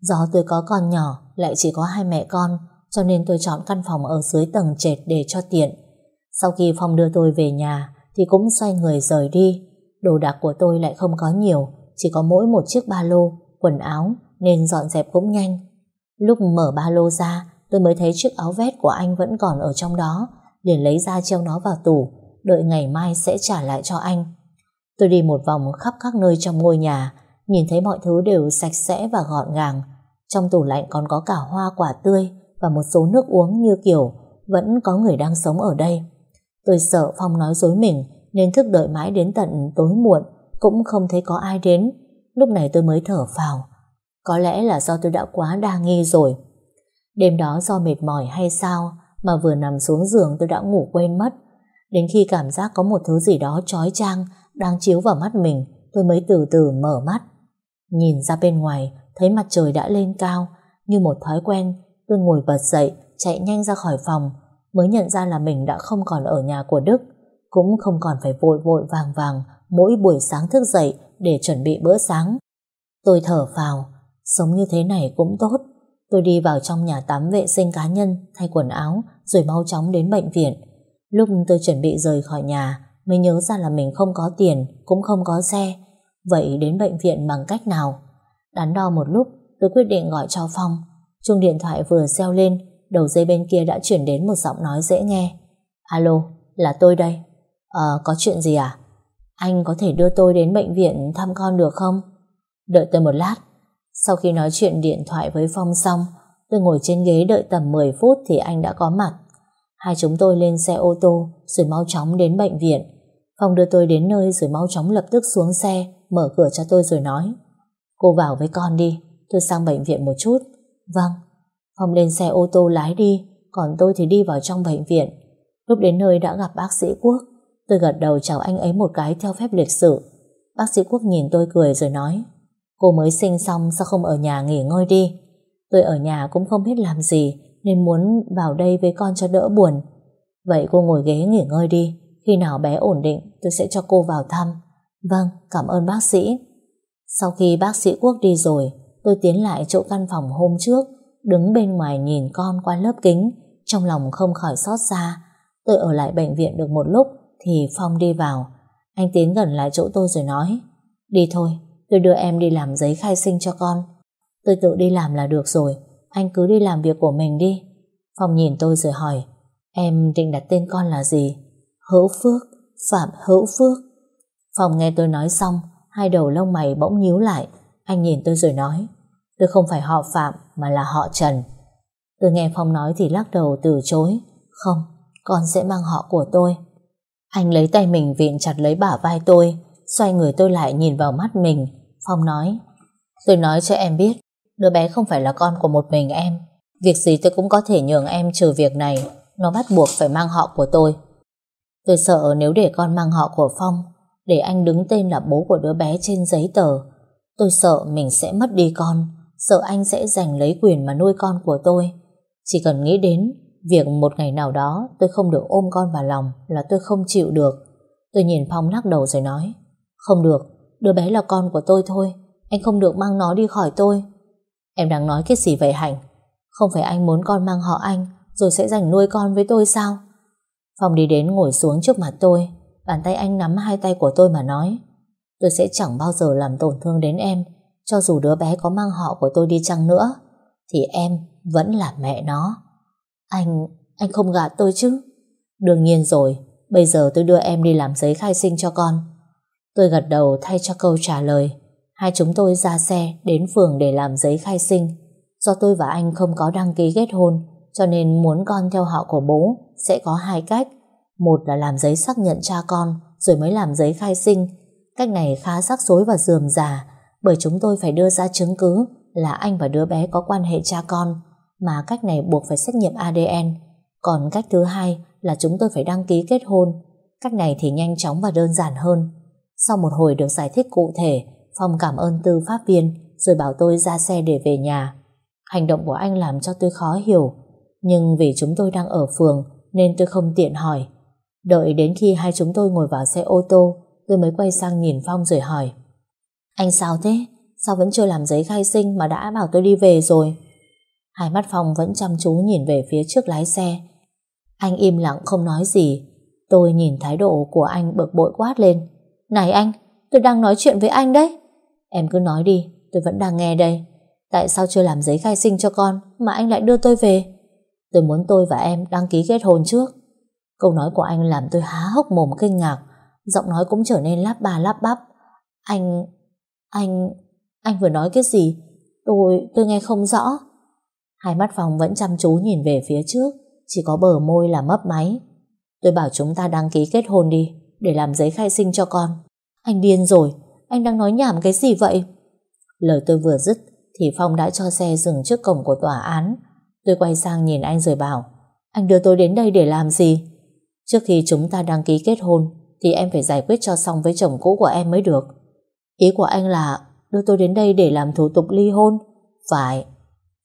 do tôi có con nhỏ, lại chỉ có hai mẹ con, cho nên tôi chọn căn phòng ở dưới tầng trệt để cho tiện. Sau khi Phong đưa tôi về nhà, thì cũng xoay người rời đi. Đồ đạc của tôi lại không có nhiều, chỉ có mỗi một chiếc ba lô, quần áo, nên dọn dẹp cũng nhanh. Lúc mở ba lô ra, tôi mới thấy chiếc áo vest của anh vẫn còn ở trong đó, liền lấy ra treo nó vào tủ, đợi ngày mai sẽ trả lại cho anh. Tôi đi một vòng khắp các nơi trong ngôi nhà, nhìn thấy mọi thứ đều sạch sẽ và gọn gàng. Trong tủ lạnh còn có cả hoa quả tươi và một số nước uống như kiểu vẫn có người đang sống ở đây. Tôi sợ Phong nói dối mình nên thức đợi mãi đến tận tối muộn cũng không thấy có ai đến. Lúc này tôi mới thở phào. Có lẽ là do tôi đã quá đa nghi rồi. Đêm đó do mệt mỏi hay sao mà vừa nằm xuống giường tôi đã ngủ quên mất. Đến khi cảm giác có một thứ gì đó trói trang đang chiếu vào mắt mình tôi mới từ từ mở mắt. Nhìn ra bên ngoài thấy mặt trời đã lên cao như một thói quen tôi ngồi bật dậy chạy nhanh ra khỏi phòng mới nhận ra là mình đã không còn ở nhà của Đức cũng không còn phải vội vội vàng vàng mỗi buổi sáng thức dậy để chuẩn bị bữa sáng. Tôi thở phào sống như thế này cũng tốt Tôi đi vào trong nhà tắm vệ sinh cá nhân, thay quần áo, rồi mau chóng đến bệnh viện. Lúc tôi chuẩn bị rời khỏi nhà, mới nhớ ra là mình không có tiền, cũng không có xe. Vậy đến bệnh viện bằng cách nào? Đắn đo một lúc, tôi quyết định gọi cho Phong. Chuông điện thoại vừa reo lên, đầu dây bên kia đã chuyển đến một giọng nói dễ nghe. Alo, là tôi đây. Ờ, có chuyện gì à? Anh có thể đưa tôi đến bệnh viện thăm con được không? Đợi tôi một lát, sau khi nói chuyện điện thoại với Phong xong, tôi ngồi trên ghế đợi tầm 10 phút thì anh đã có mặt. Hai chúng tôi lên xe ô tô rồi mau chóng đến bệnh viện. Phong đưa tôi đến nơi rồi mau chóng lập tức xuống xe, mở cửa cho tôi rồi nói Cô vào với con đi, tôi sang bệnh viện một chút. Vâng. Phong lên xe ô tô lái đi, còn tôi thì đi vào trong bệnh viện. Lúc đến nơi đã gặp bác sĩ Quốc, tôi gật đầu chào anh ấy một cái theo phép lịch sự. Bác sĩ Quốc nhìn tôi cười rồi nói Cô mới sinh xong sao không ở nhà nghỉ ngơi đi Tôi ở nhà cũng không biết làm gì nên muốn vào đây với con cho đỡ buồn. Vậy cô ngồi ghế nghỉ ngơi đi Khi nào bé ổn định Tôi sẽ cho cô vào thăm. Vâng, cảm ơn bác sĩ. Sau khi bác sĩ Quốc đi rồi Tôi tiến lại chỗ căn phòng hôm trước Đứng bên ngoài nhìn con qua lớp kính Trong lòng không khỏi xót xa. Tôi ở lại bệnh viện được một lúc Thì Phong đi vào. Anh tiến gần lại chỗ tôi rồi nói Đi thôi, Tôi đưa em đi làm giấy khai sinh cho con. Tôi tự đi làm là được rồi anh cứ đi làm việc của mình đi. Phong nhìn tôi rồi hỏi Em định đặt tên con là gì? Hữu Phước Phạm Hữu Phước. Phong nghe tôi nói xong Hai đầu lông mày bỗng nhíu lại. Anh nhìn tôi rồi nói Tôi không phải họ Phạm mà là họ Trần. Tôi nghe Phong nói thì lắc đầu từ chối Không, con sẽ mang họ của tôi. Anh lấy tay mình viện chặt lấy bả vai tôi Xoay người tôi lại nhìn vào mắt mình. Phong nói Tôi nói cho em biết Đứa bé không phải là con của một mình em. Việc gì tôi cũng có thể nhường em trừ việc này. Nó bắt buộc phải mang họ của tôi. Tôi sợ nếu để con mang họ của Phong, Để anh đứng tên là bố của đứa bé trên giấy tờ, Tôi sợ mình sẽ mất đi con, Sợ anh sẽ giành lấy quyền mà nuôi con của tôi. Chỉ cần nghĩ đến Việc một ngày nào đó tôi không được ôm con vào lòng Là tôi không chịu được. Tôi nhìn Phong lắc đầu rồi nói, Không được, Đứa bé là con của tôi thôi, Anh không được mang nó đi khỏi tôi. Em đang nói cái gì vậy Hạnh? Không phải anh muốn con mang họ anh Rồi sẽ dành nuôi con với tôi sao? Phong đi đến ngồi xuống trước mặt tôi Bàn tay anh nắm hai tay của tôi mà nói. Tôi sẽ chẳng bao giờ làm tổn thương đến em Cho dù đứa bé có mang họ của tôi đi chăng nữa Thì em vẫn là mẹ nó. Anh, anh không gạt tôi chứ? Đương nhiên rồi Bây giờ tôi đưa em đi làm giấy khai sinh cho con. Tôi gật đầu thay cho câu trả lời. Hai chúng tôi ra xe đến phường để làm giấy khai sinh. Do tôi và anh không có đăng ký kết hôn, cho nên muốn con theo họ của bố sẽ có hai cách. Một là làm giấy xác nhận cha con, rồi mới làm giấy khai sinh. Cách này khá rắc rối và dườm già, bởi chúng tôi phải đưa ra chứng cứ là anh và đứa bé có quan hệ cha con, mà cách này buộc phải xét nghiệm ADN. Còn cách thứ hai là chúng tôi phải đăng ký kết hôn. Cách này thì nhanh chóng và đơn giản hơn. Sau một hồi được giải thích cụ thể, Phong cảm ơn tư pháp viên rồi bảo tôi ra xe để về nhà. Hành động của anh làm cho tôi khó hiểu, nhưng vì chúng tôi đang ở phường nên tôi không tiện hỏi. Đợi đến khi hai chúng tôi ngồi vào xe ô tô, tôi mới quay sang nhìn Phong rồi hỏi. Anh sao thế? Sao vẫn chưa làm giấy khai sinh mà đã bảo tôi đi về rồi? Hai mắt Phong vẫn chăm chú nhìn về phía trước lái xe. Anh im lặng không nói gì. Tôi nhìn thái độ của anh bực bội quát lên. Này anh, tôi đang nói chuyện với anh đấy. Em cứ nói đi, tôi vẫn đang nghe đây. Tại sao chưa làm giấy khai sinh cho con mà anh lại đưa tôi về? Tôi muốn tôi và em đăng ký kết hôn trước. Câu nói của anh làm tôi há hốc mồm kinh ngạc, giọng nói cũng trở nên lắp bà lắp bắp. Anh... anh... anh vừa nói cái gì? Tôi... tôi nghe không rõ. Hai mắt phòng vẫn chăm chú nhìn về phía trước, chỉ có bờ môi là mấp máy. Tôi bảo chúng ta đăng ký kết hôn đi Để làm giấy khai sinh cho con anh điên rồi, Anh đang nói nhảm cái gì vậy? Lời tôi vừa dứt Thì Phong đã cho xe dừng trước cổng của tòa án. Tôi quay sang nhìn anh rồi bảo, Anh đưa tôi đến đây để làm gì? Trước khi chúng ta đăng ký kết hôn Thì em phải giải quyết cho xong với chồng cũ của em mới được. Ý của anh là Đưa tôi đến đây để làm thủ tục ly hôn, Phải.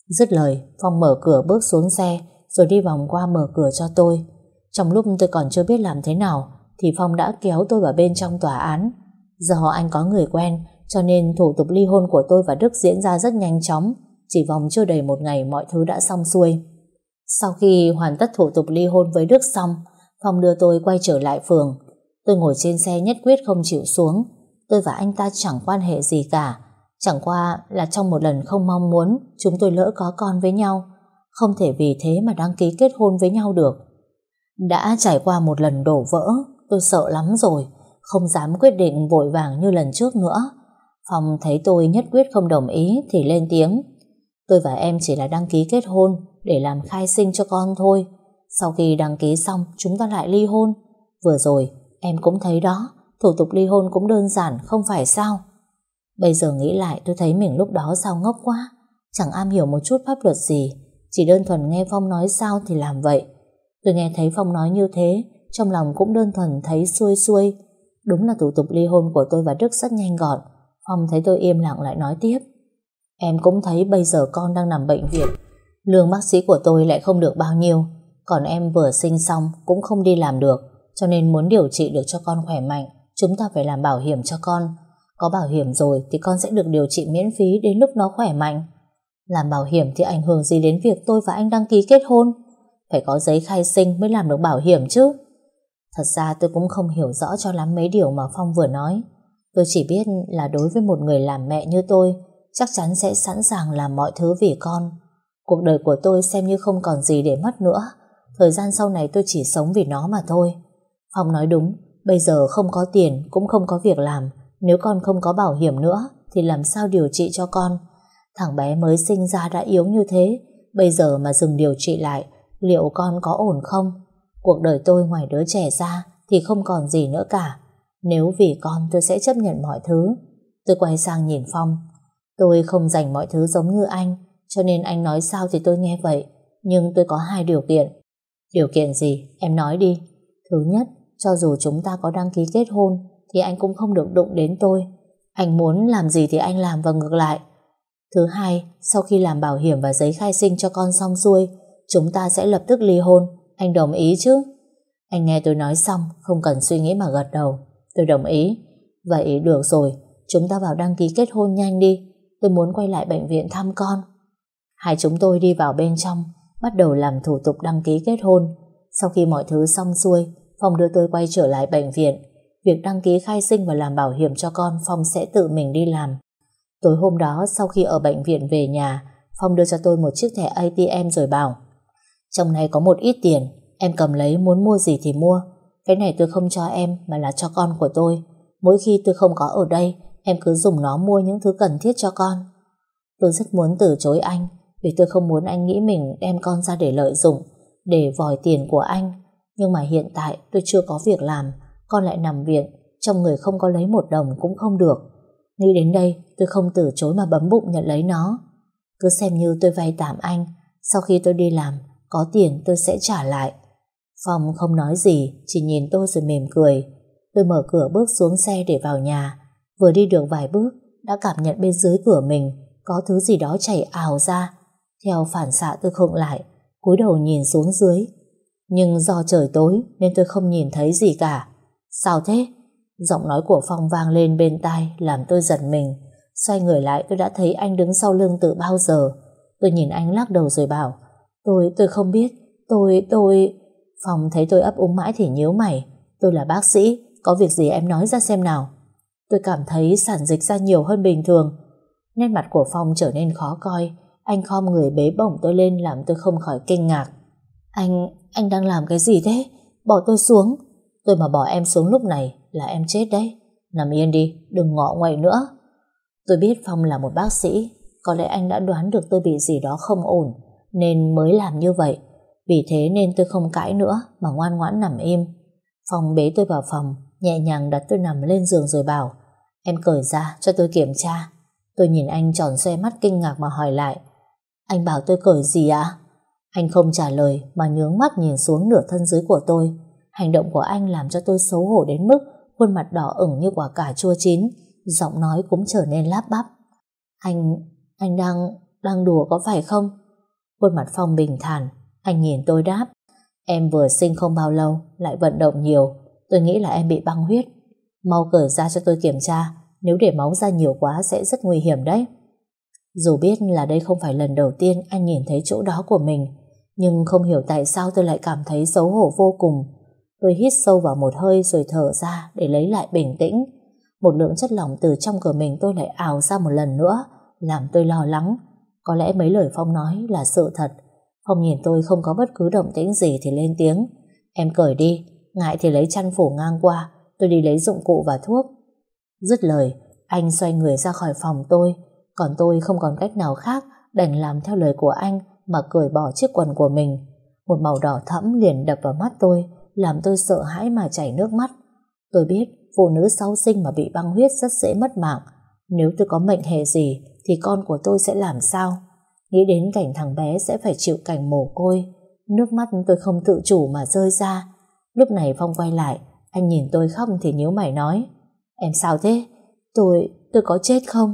Dứt lời, Phong mở cửa bước xuống xe Rồi đi vòng qua mở cửa cho tôi. Trong lúc tôi còn chưa biết làm thế nào Thì Phong đã kéo tôi vào bên trong tòa án. Do anh có người quen, Cho nên thủ tục ly hôn của tôi và Đức diễn ra rất nhanh chóng. Chỉ vòng chưa đầy một ngày mọi thứ đã xong xuôi. Sau khi hoàn tất thủ tục ly hôn với Đức xong, Phong đưa tôi quay trở lại phường. Tôi ngồi trên xe nhất quyết không chịu xuống. Tôi và anh ta chẳng quan hệ gì cả. Chẳng qua là trong một lần không mong muốn, Chúng tôi lỡ có con với nhau. Không thể vì thế mà đăng ký kết hôn với nhau được. Đã trải qua một lần đổ vỡ, Tôi sợ lắm rồi. Không dám quyết định vội vàng như lần trước nữa. Phong thấy tôi nhất quyết không đồng ý Thì lên tiếng. Tôi và em chỉ là đăng ký kết hôn Để làm khai sinh cho con thôi. Sau khi đăng ký xong, Chúng ta lại ly hôn. Vừa rồi, em cũng thấy đó. Thủ tục ly hôn cũng đơn giản, không phải sao? Bây giờ nghĩ lại, tôi thấy mình lúc đó sao ngốc quá. Chẳng am hiểu một chút pháp luật gì, Chỉ đơn thuần nghe Phong nói sao thì làm vậy. Tôi nghe thấy Phong nói như thế, Trong lòng cũng đơn thuần thấy xuôi xuôi. Đúng là thủ tục ly hôn của tôi và Đức rất nhanh gọn. Phong thấy tôi im lặng lại nói tiếp. Em cũng thấy bây giờ con đang nằm bệnh viện. Lương bác sĩ của tôi lại không được bao nhiêu. Còn em vừa sinh xong Cũng không đi làm được, Cho nên muốn điều trị được cho con khỏe mạnh, Chúng ta phải làm bảo hiểm cho con. Có bảo hiểm rồi thì con sẽ được điều trị miễn phí Đến lúc nó khỏe mạnh. Làm bảo hiểm thì ảnh hưởng gì đến việc tôi và anh đăng ký kết hôn? Phải có giấy khai sinh mới làm được bảo hiểm chứ. Thật ra tôi cũng không hiểu rõ cho lắm mấy điều mà Phong vừa nói. Tôi chỉ biết là đối với một người làm mẹ như tôi, Chắc chắn sẽ sẵn sàng làm mọi thứ vì con. Cuộc đời của tôi xem như không còn gì để mất nữa. Thời gian sau này tôi chỉ sống vì nó mà thôi. Phong nói đúng, Bây giờ không có tiền, cũng không có việc làm. Nếu con không có bảo hiểm nữa, Thì làm sao điều trị cho con? Thằng bé mới sinh ra đã yếu như thế, Bây giờ mà dừng điều trị lại, Liệu con có ổn không? Cuộc đời tôi ngoài đứa trẻ ra Thì không còn gì nữa cả Nếu vì con tôi sẽ chấp nhận mọi thứ Tôi quay sang nhìn Phong Tôi không dành mọi thứ giống như anh Cho nên anh nói sao thì tôi nghe vậy Nhưng tôi có hai điều kiện Điều kiện gì? Em nói đi Thứ nhất cho dù chúng ta có đăng ký kết hôn thì anh cũng không được đụng đến tôi. Anh muốn làm gì thì anh làm và ngược lại. Thứ hai, sau khi làm bảo hiểm và giấy khai sinh cho con xong xuôi, chúng ta sẽ lập tức ly hôn. Anh đồng ý chứ? Anh nghe tôi nói xong, không cần suy nghĩ mà gật đầu. Tôi đồng ý. Vậy được rồi, chúng ta vào đăng ký kết hôn nhanh đi. Tôi muốn quay lại bệnh viện thăm con. Hai chúng tôi đi vào bên trong, bắt đầu làm thủ tục đăng ký kết hôn. Sau khi mọi thứ xong xuôi, Phong đưa tôi quay trở lại bệnh viện. Việc đăng ký khai sinh và làm bảo hiểm cho con Phong sẽ tự mình đi làm. Tối hôm đó sau khi ở bệnh viện về nhà, Phong đưa cho tôi một chiếc thẻ ATM rồi bảo trong này có một ít tiền, em cầm lấy muốn mua gì thì mua. Cái này tôi không cho em mà là cho con của tôi. Mỗi khi tôi không có ở đây, em cứ dùng nó mua những thứ cần thiết cho con. Tôi rất muốn từ chối anh, vì tôi không muốn anh nghĩ mình đem con ra để lợi dụng, để vòi tiền của anh. Nhưng mà hiện tại tôi chưa có việc làm Con lại nằm viện Trong người không có lấy một đồng cũng không được Nghĩ đến đây tôi không từ chối mà bấm bụng nhận lấy nó Cứ xem như tôi vay tạm anh Sau khi tôi đi làm có tiền tôi sẽ trả lại Phong không nói gì, Chỉ nhìn tôi rồi mềm cười Tôi mở cửa bước xuống xe để vào nhà Vừa đi được vài bước, Đã cảm nhận bên dưới cửa mình Có thứ gì đó chảy ào ra Theo phản xạ tôi khựng lại, cúi đầu nhìn xuống dưới nhưng do trời tối nên tôi không nhìn thấy gì cả. Sao thế? Giọng nói của Phong vang lên bên tai, làm tôi giật mình. Xoay người lại, tôi đã thấy anh đứng sau lưng từ bao giờ. Tôi nhìn anh lắc đầu rồi bảo Tôi, tôi không biết. Tôi, tôi... phòng thấy tôi ấp úng mãi thì nhíu mày. Tôi là bác sĩ. Có việc gì em nói ra xem nào. Tôi cảm thấy sản dịch ra nhiều hơn bình thường. Nét mặt của Phong trở nên khó coi. Anh khom người bế bổng tôi lên làm tôi không khỏi kinh ngạc. Anh, anh đang làm cái gì thế? Bỏ tôi xuống. Tôi mà bỏ em xuống lúc này là em chết đấy. Nằm yên đi, đừng ngọ ngoậy nữa. Tôi biết Phong là một bác sĩ. Có lẽ anh đã đoán được tôi bị gì đó không ổn, nên mới làm như vậy. Vì thế nên tôi không cãi nữa mà ngoan ngoãn nằm im. Phong bế tôi vào phòng, nhẹ nhàng đặt tôi nằm lên giường rồi bảo Em cởi ra cho tôi kiểm tra. Tôi nhìn anh tròn xoe mắt kinh ngạc mà hỏi lại Anh bảo tôi cởi gì ạ? Anh không trả lời mà nhướng mắt nhìn xuống nửa thân dưới của tôi. Hành động của anh làm cho tôi xấu hổ đến mức khuôn mặt đỏ ửng như quả cà chua chín, giọng nói cũng trở nên láp bắp. Anh, anh đang, đang đùa có phải không? Khuôn mặt Phong bình thản, anh nhìn tôi đáp. Em vừa sinh không bao lâu, lại vận động nhiều, tôi nghĩ là em bị băng huyết. Mau cởi ra cho tôi kiểm tra, nếu để máu ra nhiều quá sẽ rất nguy hiểm đấy. Dù biết là đây không phải lần đầu tiên anh nhìn thấy chỗ đó của mình, nhưng không hiểu tại sao tôi lại cảm thấy xấu hổ vô cùng. Tôi hít sâu vào một hơi rồi thở ra để lấy lại bình tĩnh. Một lượng chất lỏng từ trong cửa mình tôi lại ào ra một lần nữa, làm tôi lo lắng. Có lẽ mấy lời Phong nói là sự thật. Phong nhìn tôi không có bất cứ động tĩnh gì thì lên tiếng. Em cởi đi, ngại thì lấy chăn phủ ngang qua, tôi đi lấy dụng cụ và thuốc. Dứt lời, anh xoay người ra khỏi phòng tôi, còn tôi không còn cách nào khác đành làm theo lời của anh mà cởi bỏ chiếc quần của mình. Một màu đỏ thẫm liền đập vào mắt tôi, làm tôi sợ hãi mà chảy nước mắt. Tôi biết phụ nữ sau sinh mà bị băng huyết rất dễ mất mạng. Nếu tôi có mệnh hệ gì thì con của tôi sẽ làm sao? Nghĩ đến cảnh thằng bé sẽ phải chịu cảnh mồ côi. Nước mắt tôi không tự chủ mà rơi ra. Lúc này Phong quay lại, anh nhìn tôi khóc thì nhíu mày nói Em sao thế? Tôi, tôi có chết không?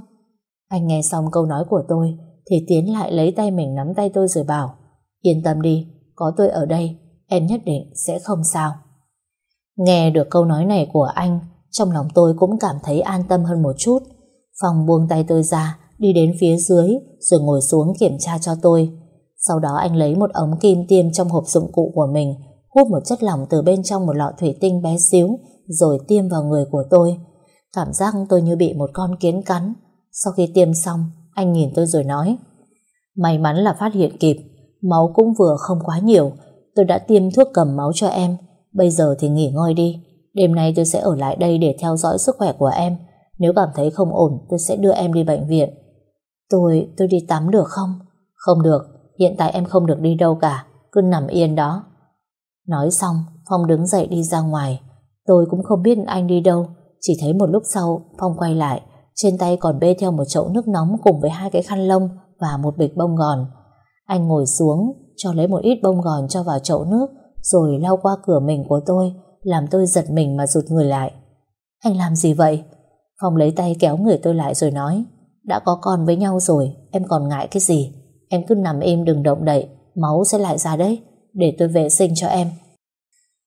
Anh nghe xong câu nói của tôi thì tiến lại lấy tay mình nắm tay tôi rồi bảo Yên tâm đi, có tôi ở đây, em nhất định sẽ không sao. Nghe được câu nói này của anh, trong lòng tôi cũng cảm thấy an tâm hơn một chút. Phong buông tay tôi ra, đi đến phía dưới, rồi ngồi xuống kiểm tra cho tôi. Sau đó anh lấy một ống kim tiêm trong hộp dụng cụ của mình, hút một chất lỏng từ bên trong một lọ thủy tinh bé xíu, rồi tiêm vào người của tôi. Cảm giác tôi như bị một con kiến cắn. Sau khi tiêm xong, anh nhìn tôi rồi nói May mắn là phát hiện kịp Máu cũng vừa không quá nhiều Tôi đã tiêm thuốc cầm máu cho em Bây giờ thì nghỉ ngơi đi Đêm nay tôi sẽ ở lại đây để theo dõi sức khỏe của em Nếu cảm thấy không ổn Tôi sẽ đưa em đi bệnh viện Tôi, tôi đi tắm được không? Không được, hiện tại em không được đi đâu cả Cứ nằm yên đó Nói xong, Phong đứng dậy đi ra ngoài Tôi cũng không biết anh đi đâu Chỉ thấy một lúc sau Phong quay lại trên tay còn bê theo một chậu nước nóng cùng với hai cái khăn lông và một bịch bông gòn. Anh ngồi xuống, cho lấy một ít bông gòn cho vào chậu nước, rồi lau qua cửa mình của tôi, làm tôi giật mình mà rụt người lại. Anh làm gì vậy? Phong lấy tay kéo người tôi lại rồi nói, đã có con với nhau rồi, em còn ngại cái gì? Em cứ nằm im đừng động đậy, máu sẽ lại ra đấy, để tôi vệ sinh cho em.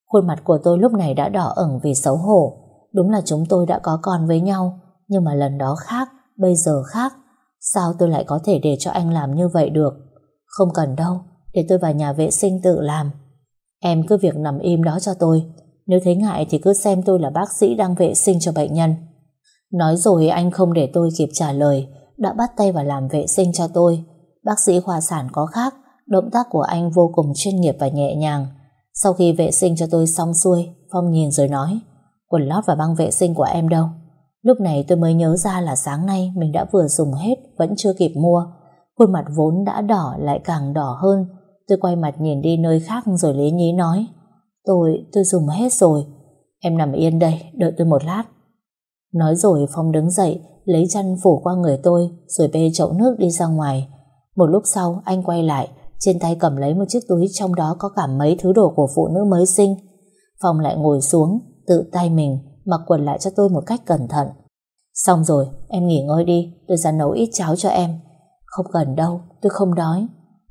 Khuôn mặt của tôi lúc này đã đỏ ửng vì xấu hổ. Đúng là chúng tôi đã có con với nhau, nhưng mà lần đó khác, bây giờ khác. Sao tôi lại có thể để cho anh làm như vậy được? Không cần đâu, để tôi vào nhà vệ sinh tự làm. Em cứ việc nằm im đó cho tôi. Nếu thấy ngại thì cứ xem tôi là bác sĩ đang vệ sinh cho bệnh nhân. Nói rồi anh không để tôi kịp trả lời, đã bắt tay vào làm vệ sinh cho tôi. Bác sĩ khoa sản có khác, động tác của anh vô cùng chuyên nghiệp và nhẹ nhàng. Sau khi vệ sinh cho tôi xong xuôi, Phong nhìn rồi nói, quần lót và băng vệ sinh của em đâu? Lúc này tôi mới nhớ ra là sáng nay mình đã vừa dùng hết, vẫn chưa kịp mua. Khuôn mặt vốn đã đỏ lại càng đỏ hơn. Tôi quay mặt nhìn đi nơi khác rồi lý nhí nói. Tôi, tôi dùng hết rồi. Em nằm yên đây, đợi tôi một lát. Nói rồi Phong đứng dậy, lấy chăn phủ qua người tôi, rồi bê chậu nước đi ra ngoài. Một lúc sau, anh quay lại, trên tay cầm lấy một chiếc túi trong đó có cả mấy thứ đồ của phụ nữ mới sinh. Phong lại ngồi xuống, tự tay mình mặc quần lại cho tôi một cách cẩn thận. Xong rồi, em nghỉ ngơi đi, tôi ra nấu ít cháo cho em. Không cần đâu, tôi không đói.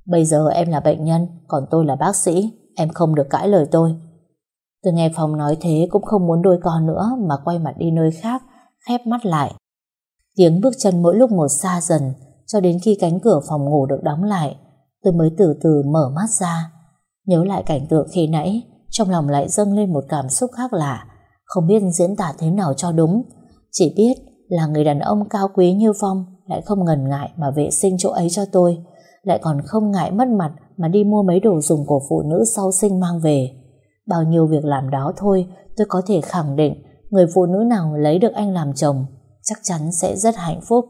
Bây giờ em là bệnh nhân, còn tôi là bác sĩ, em không được cãi lời tôi. Tôi nghe Phong nói thế cũng không muốn đôi con nữa mà quay mặt đi nơi khác, khép mắt lại. Tiếng bước chân mỗi lúc một xa dần, cho đến khi cánh cửa phòng ngủ được đóng lại, tôi mới từ từ mở mắt ra. Nhớ lại cảnh tượng khi nãy, trong lòng lại dâng lên một cảm xúc khác lạ, không biết diễn tả thế nào cho đúng. Chỉ biết là người đàn ông cao quý như Phong lại không ngần ngại mà vệ sinh chỗ ấy cho tôi, lại còn không ngại mất mặt mà đi mua mấy đồ dùng của phụ nữ sau sinh mang về. Bao nhiêu việc làm đó thôi, tôi có thể khẳng định người phụ nữ nào lấy được anh làm chồng chắc chắn sẽ rất hạnh phúc.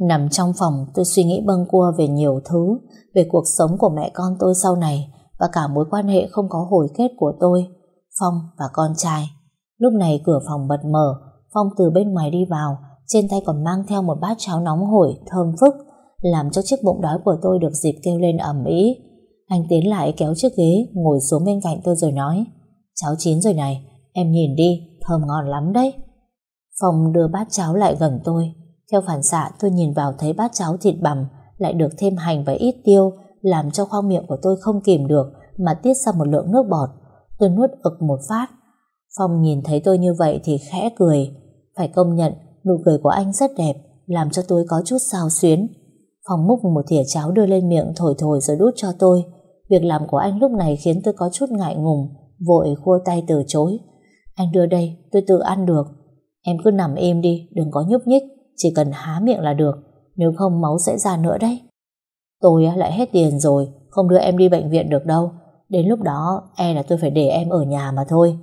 Nằm trong phòng tôi suy nghĩ bâng cua về nhiều thứ, về cuộc sống của mẹ con tôi sau này, và cả mối quan hệ không có hồi kết của tôi, Phong và con trai. Lúc này cửa phòng bật mở, Phong từ bên ngoài đi vào, trên tay còn mang theo một bát cháo nóng hổi, thơm phức, làm cho chiếc bụng đói của tôi được dịp kêu lên ẩm ý. Anh tiến lại kéo chiếc ghế, ngồi xuống bên cạnh tôi rồi nói, cháo chín rồi này, em nhìn đi, thơm ngon lắm đấy. Phong đưa bát cháo lại gần tôi, theo phản xạ tôi nhìn vào thấy bát cháo thịt bằm, lại được thêm hành và ít tiêu, làm cho khoang miệng của tôi không kìm được mà tiết ra một lượng nước bọt. Tôi nuốt ực một phát. Phong nhìn thấy tôi như vậy thì khẽ cười. Phải công nhận, nụ cười của anh rất đẹp, làm cho tôi có chút sao xuyến. Phong múc một thìa cháo đưa lên miệng thổi thổi rồi đút cho tôi. Việc làm của anh lúc này khiến tôi có chút ngại ngùng, vội khua tay từ chối. Anh đưa đây, tôi tự ăn được. Em cứ nằm im đi, đừng có nhúc nhích, chỉ cần há miệng là được, nếu không máu sẽ ra nữa đấy. Tôi lại hết tiền rồi, không đưa em đi bệnh viện được đâu. Đến lúc đó, e là tôi phải để em ở nhà mà thôi.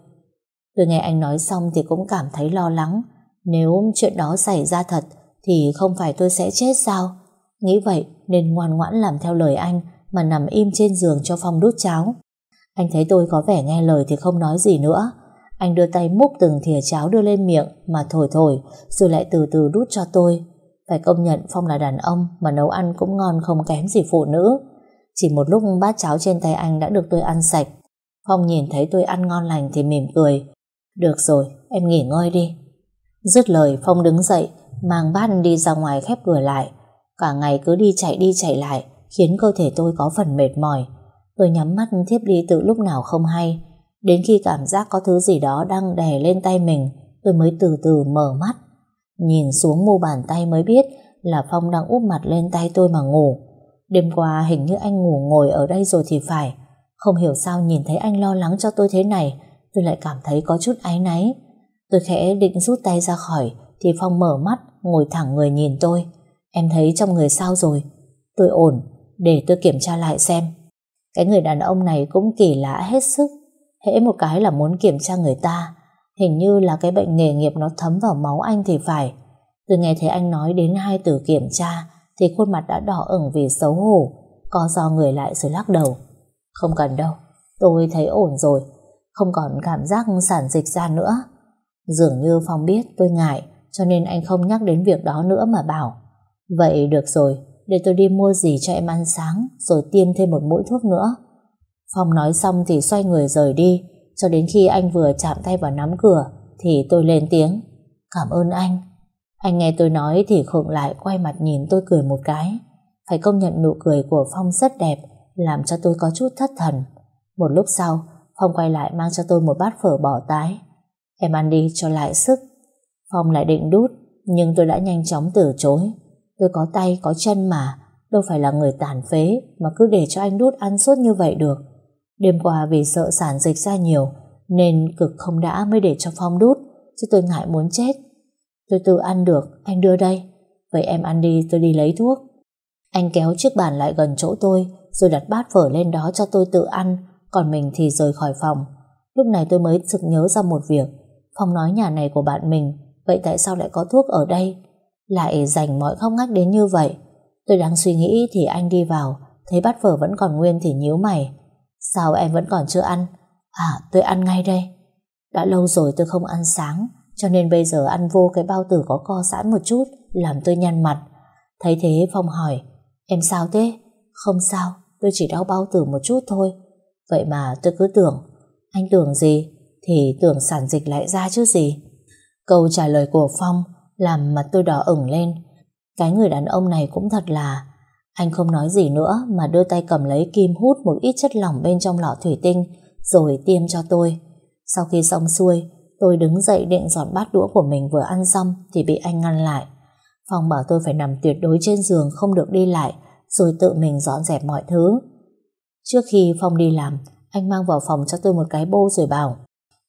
Tôi nghe anh nói xong thì cũng cảm thấy lo lắng. Nếu chuyện đó xảy ra thật, thì không phải tôi sẽ chết sao? Nghĩ vậy nên ngoan ngoãn làm theo lời anh mà nằm im trên giường cho Phong đút cháo. Anh thấy tôi có vẻ nghe lời thì không nói gì nữa. Anh đưa tay múc từng thìa cháo đưa lên miệng mà thổi thổi rồi lại từ từ đút cho tôi. Phải công nhận Phong là đàn ông mà nấu ăn cũng ngon không kém gì phụ nữ. Chỉ một lúc bát cháo trên tay anh đã được tôi ăn sạch. Phong nhìn thấy tôi ăn ngon lành thì mỉm cười. Được rồi, em nghỉ ngơi đi. Dứt lời Phong đứng dậy, mang bát đi ra ngoài khép cửa lại. Cả ngày cứ đi chạy đi chạy lại, khiến cơ thể tôi có phần mệt mỏi. Tôi nhắm mắt thiếp đi từ lúc nào không hay. Đến khi cảm giác có thứ gì đó đang đè lên tay mình, tôi mới từ từ mở mắt. Nhìn xuống mu bàn tay mới biết là Phong đang úp mặt lên tay tôi mà ngủ. Đêm qua hình như anh ngủ ngồi ở đây rồi thì phải. Không hiểu sao nhìn thấy anh lo lắng cho tôi thế này, tôi lại cảm thấy có chút áy náy. Tôi khẽ định rút tay ra khỏi, thì Phong mở mắt, ngồi thẳng người nhìn tôi. Em thấy trong người sao rồi? Tôi ổn, để tôi kiểm tra lại xem. Cái người đàn ông này cũng kỳ lạ hết sức. Hễ một cái là muốn kiểm tra người ta. Hình như là cái bệnh nghề nghiệp nó thấm vào máu anh thì phải. Từ nghe thấy anh nói đến hai từ kiểm tra, thì khuôn mặt đã đỏ ửng vì xấu hổ, co do người lại rồi lắc đầu. Không cần đâu, tôi thấy ổn rồi, không còn cảm giác sản dịch ra nữa. Dường như Phong biết tôi ngại, cho nên anh không nhắc đến việc đó nữa mà bảo. Vậy được rồi, để tôi đi mua gì cho em ăn sáng, rồi tiêm thêm một mũi thuốc nữa. Phong nói xong thì xoay người rời đi, cho đến khi anh vừa chạm tay vào nắm cửa, thì tôi lên tiếng. Cảm ơn anh. Anh nghe tôi nói thì khựng lại quay mặt nhìn tôi cười một cái. Phải công nhận nụ cười của Phong rất đẹp, làm cho tôi có chút thất thần. Một lúc sau, Phong quay lại mang cho tôi một bát phở bò tái. Em ăn đi cho lại sức. Phong lại định đút, nhưng tôi đã nhanh chóng từ chối. Tôi có tay, có chân mà, đâu phải là người tàn phế mà cứ để cho anh đút ăn suốt như vậy được. Đêm qua vì sợ sản dịch ra nhiều, nên cực không đã mới để cho Phong đút, chứ tôi ngại muốn chết. Tôi tự ăn được, anh đưa đây. Vậy em ăn đi, tôi đi lấy thuốc. Anh kéo chiếc bàn lại gần chỗ tôi, rồi đặt bát phở lên đó cho tôi tự ăn, còn mình thì rời khỏi phòng. Lúc này tôi mới sực nhớ ra một việc. Phong nói nhà này của bạn mình, vậy tại sao lại có thuốc ở đây? Lại dành mọi khóc ngách đến như vậy. Tôi đang suy nghĩ thì anh đi vào, thấy bát phở vẫn còn nguyên thì nhíu mày. Sao em vẫn còn chưa ăn? À, tôi ăn ngay đây. Đã lâu rồi tôi không ăn sáng, cho nên bây giờ ăn vô cái bao tử có co sẵn một chút Làm tôi nhăn mặt Thấy thế Phong hỏi Em sao thế? Không sao Tôi chỉ đau bao tử một chút thôi Vậy mà tôi cứ tưởng Anh tưởng gì? Thì tưởng sản dịch lại ra chứ gì Câu trả lời của Phong Làm mặt tôi đỏ ửng lên Cái người đàn ông này cũng thật là anh không nói gì nữa Mà đưa tay cầm lấy kim hút một ít chất lỏng Bên trong lọ thủy tinh Rồi tiêm cho tôi Sau khi xong xuôi Tôi đứng dậy định dọn bát đũa của mình vừa ăn xong thì bị anh ngăn lại. Phong bảo tôi phải nằm tuyệt đối trên giường không được đi lại rồi tự mình dọn dẹp mọi thứ. Trước khi Phong đi làm, anh mang vào phòng cho tôi một cái bô rồi bảo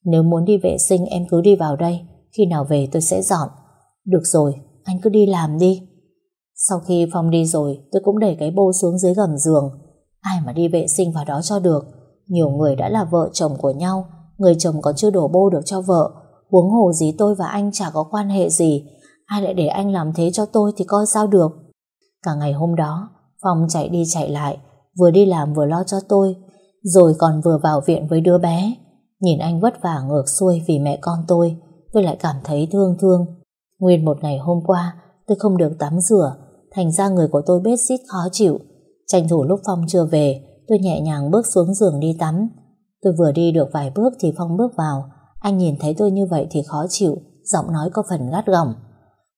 nếu muốn đi vệ sinh em cứ đi vào đây khi nào về tôi sẽ dọn. Được rồi, anh cứ đi làm đi. Sau khi Phong đi rồi, tôi cũng đẩy cái bô xuống dưới gầm giường. Ai mà đi vệ sinh vào đó cho được. Nhiều người đã là vợ chồng của nhau Người chồng còn chưa đổ bô được cho vợ Huống hồ gì tôi và anh chả có quan hệ gì Ai lại để anh làm thế cho tôi Thì coi sao được Cả ngày hôm đó Phong chạy đi chạy lại Vừa đi làm vừa lo cho tôi rồi còn vừa vào viện với đứa bé. Nhìn anh vất vả ngược xuôi vì mẹ con tôi, tôi lại cảm thấy thương thương. Nguyên một ngày hôm qua, tôi không được tắm rửa, thành ra người của tôi bết xít khó chịu. Tranh thủ lúc Phong chưa về, tôi nhẹ nhàng bước xuống giường đi tắm. Tôi vừa đi được vài bước thì Phong bước vào. Anh nhìn thấy tôi như vậy thì khó chịu, giọng nói có phần gắt gỏng.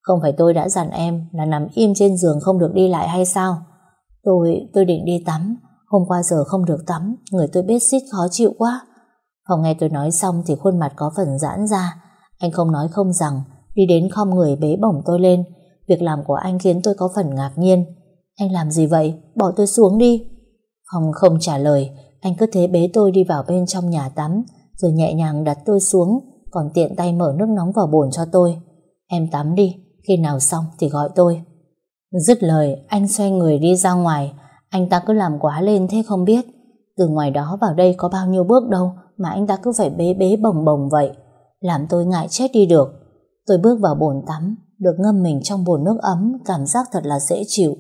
Không phải tôi đã dặn em là nằm im trên giường không được đi lại hay sao? Tôi, tôi định đi tắm, hôm qua giờ không được tắm, người tôi bết xít khó chịu quá. Phong nghe tôi nói xong thì khuôn mặt có phần giãn ra. Anh không nói không rằng, đi đến khom người bế bổng tôi lên. Việc làm của anh khiến tôi có phần ngạc nhiên. Anh làm gì vậy? Bỏ tôi xuống đi. Phong không trả lời, anh cứ thế bế tôi đi vào bên trong nhà tắm, rồi nhẹ nhàng đặt tôi xuống, còn tiện tay mở nước nóng vào bồn cho tôi. Em tắm đi, khi nào xong thì gọi tôi. Dứt lời, anh xoay người đi ra ngoài, anh ta cứ làm quá lên thế không biết. Từ ngoài đó vào đây có bao nhiêu bước đâu mà anh ta cứ phải bế bế bồng bồng vậy. Làm tôi ngại chết đi được. Tôi bước vào bồn tắm, được ngâm mình trong bồn nước ấm, cảm giác thật là dễ chịu.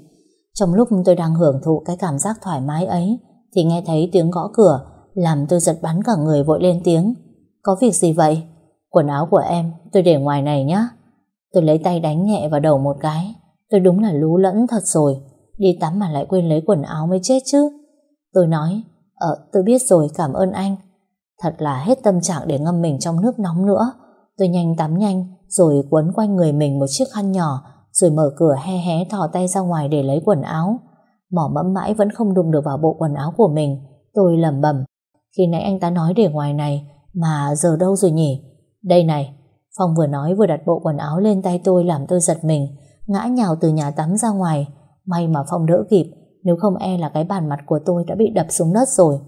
Trong lúc tôi đang hưởng thụ cái cảm giác thoải mái ấy, thì nghe thấy tiếng gõ cửa, làm tôi giật bắn cả người vội lên tiếng. Có việc gì vậy? Quần áo của em, tôi để ngoài này nhé. Tôi lấy tay đánh nhẹ vào đầu một cái. Tôi đúng là lú lẫn thật rồi. Đi tắm mà lại quên lấy quần áo mới chết chứ. Tôi nói, ờ, tôi biết rồi, cảm ơn anh. Thật là hết tâm trạng để ngâm mình trong nước nóng nữa. Tôi nhanh tắm nhanh, rồi quấn quanh người mình một chiếc khăn nhỏ, rồi mở cửa he hé thò tay ra ngoài để lấy quần áo. Mỏ mẫm mãi vẫn không đụng được vào bộ quần áo của mình. Tôi lẩm bẩm. Khi nãy anh ta nói để ngoài này, mà giờ đâu rồi nhỉ? Đây này. Phong vừa nói vừa đặt bộ quần áo lên tay tôi làm tôi giật mình, ngã nhào từ nhà tắm ra ngoài. May mà Phong đỡ kịp, nếu không e là cái bàn mặt của tôi đã bị đập xuống đất rồi.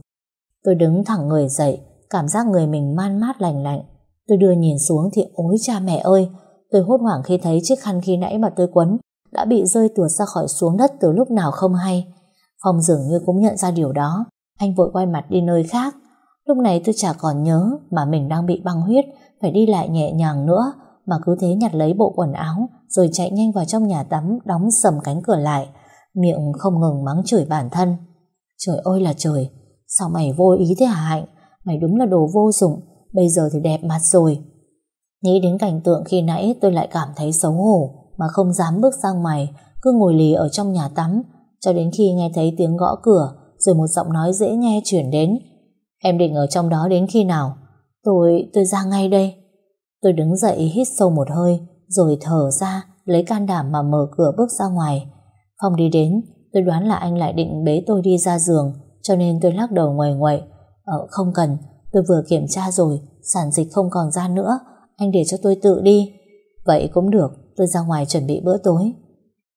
Tôi đứng thẳng người dậy, cảm giác người mình man mát lành lạnh. Tôi đưa nhìn xuống thì ôi cha mẹ ơi, tôi hốt hoảng khi thấy chiếc khăn khi nãy mà tôi quấn đã bị rơi tuột ra khỏi xuống đất từ lúc nào không hay. Phong dường như cũng nhận ra điều đó, anh vội quay mặt đi nơi khác. Lúc này tôi chả còn nhớ mà mình đang bị băng huyết, phải đi lại nhẹ nhàng nữa, mà cứ thế nhặt lấy bộ quần áo, rồi chạy nhanh vào trong nhà tắm, đóng sầm cánh cửa lại, miệng không ngừng mắng chửi bản thân. Trời ơi là trời, sao mày vô ý thế hả Hạnh? Mày đúng là đồ vô dụng, bây giờ thì đẹp mặt rồi. Nghĩ đến cảnh tượng khi nãy tôi lại cảm thấy xấu hổ mà không dám bước ra ngoài, cứ ngồi lì ở trong nhà tắm, cho đến khi nghe thấy tiếng gõ cửa, rồi một giọng nói dễ nghe chuyển đến. Em định ở trong đó đến khi nào? Tôi, tôi ra ngay đây. Tôi đứng dậy hít sâu một hơi, rồi thở ra, lấy can đảm mà mở cửa bước ra ngoài. Phong đi đến, tôi đoán là anh lại định bế tôi đi ra giường, cho nên tôi lắc đầu ngoài ngoại. Ờ, không cần, tôi vừa kiểm tra rồi, sản dịch không còn ra nữa, anh để cho tôi tự đi. Vậy cũng được, tôi ra ngoài chuẩn bị bữa tối.